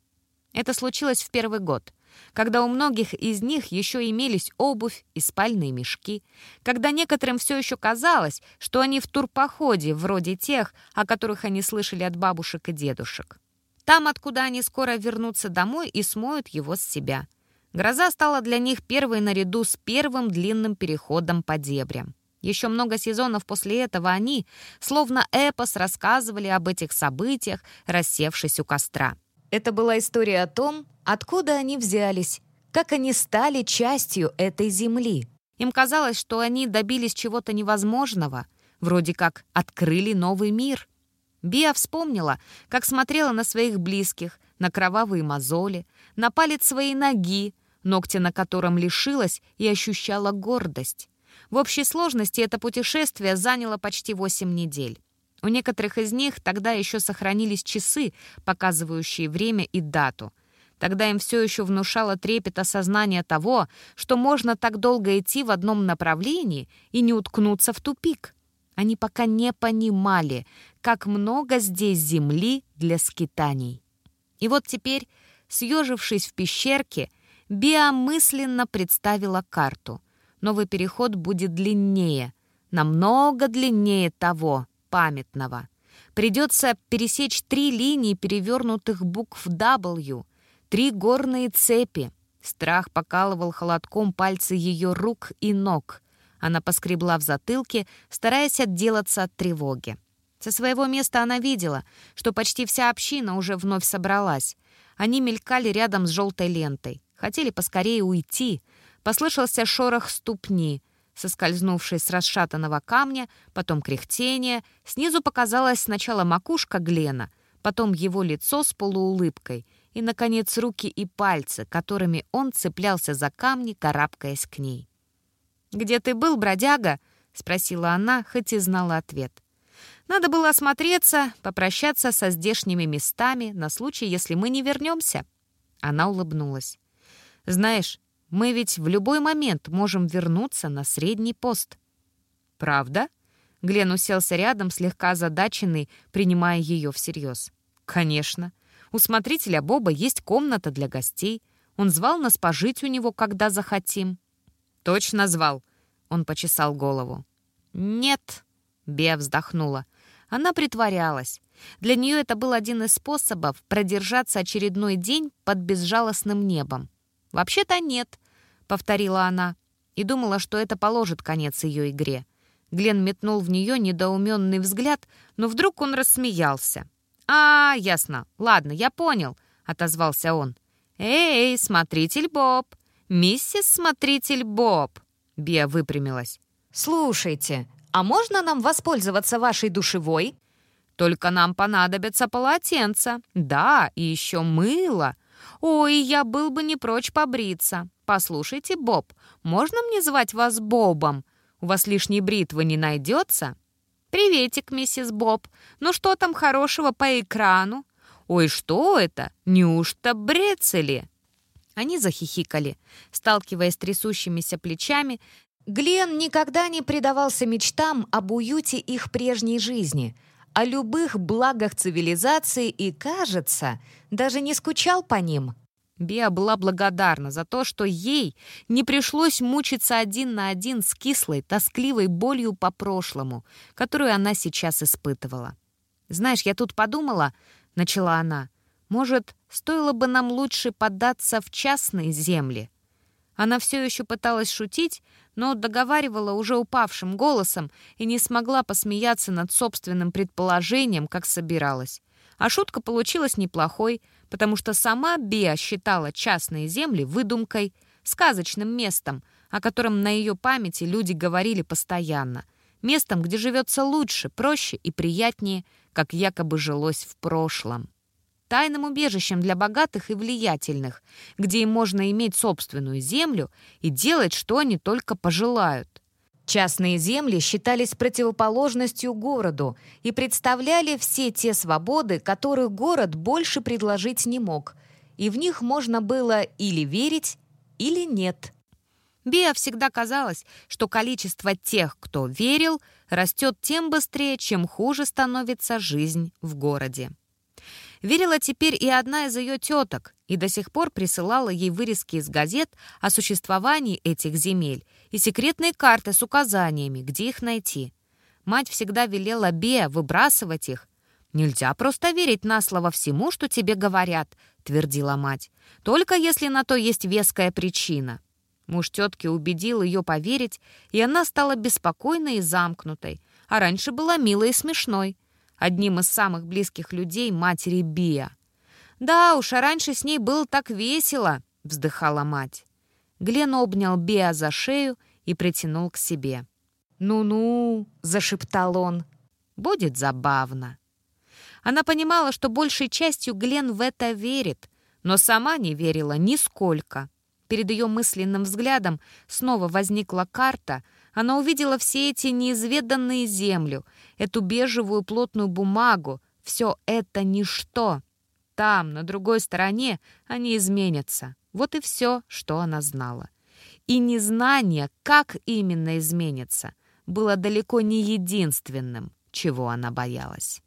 Это случилось в первый год, когда у многих из них еще имелись обувь и спальные мешки, когда некоторым все еще казалось, что они в турпоходе, вроде тех, о которых они слышали от бабушек и дедушек. Там, откуда они скоро вернутся домой и смоют его с себя. Гроза стала для них первой наряду с первым длинным переходом по дебрям. Еще много сезонов после этого они, словно эпос, рассказывали об этих событиях, рассевшись у костра. Это была история о том, откуда они взялись, как они стали частью этой земли. Им казалось, что они добились чего-то невозможного, вроде как открыли новый мир. Биа вспомнила, как смотрела на своих близких, на кровавые мозоли, на палец своей ноги, ногти на котором лишилась и ощущала гордость. В общей сложности это путешествие заняло почти 8 недель. У некоторых из них тогда еще сохранились часы, показывающие время и дату. Тогда им все еще внушало трепет осознание того, что можно так долго идти в одном направлении и не уткнуться в тупик. Они пока не понимали, как много здесь земли для скитаний. И вот теперь, съежившись в пещерке, Биа мысленно представила карту — новый переход будет длиннее, намного длиннее того, памятного. Придется пересечь три линии перевернутых букв W, три горные цепи. Страх покалывал холодком пальцы ее рук и ног. Она поскребла в затылке, стараясь отделаться от тревоги. Со своего места она видела, что почти вся община уже вновь собралась. Они мелькали рядом с желтой лентой. Хотели поскорее уйти, Послышался шорох ступни, соскользнувшей с расшатанного камня, потом кряхтение. Снизу показалась сначала макушка Глена, потом его лицо с полуулыбкой и, наконец, руки и пальцы, которыми он цеплялся за камни, карабкаясь к ней. «Где ты был, бродяга?» — спросила она, хоть и знала ответ. «Надо было осмотреться, попрощаться со здешними местами на случай, если мы не вернемся». Она улыбнулась. «Знаешь, мы ведь в любой момент можем вернуться на средний пост». «Правда?» Глен уселся рядом, слегка озадаченный, принимая ее всерьез. «Конечно. У смотрителя Боба есть комната для гостей. Он звал нас пожить у него, когда захотим». «Точно звал», — он почесал голову. «Нет», — Беа вздохнула. Она притворялась. Для нее это был один из способов продержаться очередной день под безжалостным небом. «Вообще-то нет», — повторила она, и думала, что это положит конец ее игре. Глен метнул в нее недоуменный взгляд, но вдруг он рассмеялся. «А, ясно. Ладно, я понял», — отозвался он. «Эй, смотритель Боб! Миссис Смотритель Боб!» Бия выпрямилась. «Слушайте, а можно нам воспользоваться вашей душевой?» «Только нам понадобятся полотенца. Да, и еще мыло. «Ой, я был бы не прочь побриться. Послушайте, Боб, можно мне звать вас Бобом? У вас лишней бритвы не найдется?» «Приветик, миссис Боб. Ну что там хорошего по экрану?» «Ой, что это? Неужто брецели?» Они захихикали, сталкиваясь с трясущимися плечами. Глен никогда не предавался мечтам об уюте их прежней жизни — о любых благах цивилизации и, кажется, даже не скучал по ним. Биа была благодарна за то, что ей не пришлось мучиться один на один с кислой, тоскливой болью по прошлому, которую она сейчас испытывала. «Знаешь, я тут подумала», — начала она, — Может, стоило бы нам лучше податься в частные земли? Она все еще пыталась шутить, но договаривала уже упавшим голосом и не смогла посмеяться над собственным предположением, как собиралась. А шутка получилась неплохой, потому что сама Беа считала частные земли выдумкой, сказочным местом, о котором на ее памяти люди говорили постоянно, местом, где живется лучше, проще и приятнее, как якобы жилось в прошлом тайным убежищем для богатых и влиятельных, где им можно иметь собственную землю и делать, что они только пожелают. Частные земли считались противоположностью городу и представляли все те свободы, которых город больше предложить не мог, и в них можно было или верить, или нет. Биа всегда казалось, что количество тех, кто верил, растет тем быстрее, чем хуже становится жизнь в городе. Верила теперь и одна из ее теток, и до сих пор присылала ей вырезки из газет о существовании этих земель и секретные карты с указаниями, где их найти. Мать всегда велела Беа выбрасывать их. «Нельзя просто верить на слово всему, что тебе говорят», — твердила мать. «Только если на то есть веская причина». Муж тетки убедил ее поверить, и она стала беспокойной и замкнутой, а раньше была милой и смешной одним из самых близких людей матери Биа. «Да уж, а раньше с ней было так весело», — вздыхала мать. Глен обнял Биа за шею и притянул к себе. «Ну-ну», — зашептал он, — «будет забавно». Она понимала, что большей частью Глен в это верит, но сама не верила нисколько. Перед ее мысленным взглядом снова возникла карта, она увидела все эти неизведанные землю, эту бежевую плотную бумагу. Все это ничто. Там, на другой стороне, они изменятся. Вот и все, что она знала. И незнание, как именно изменится, было далеко не единственным, чего она боялась.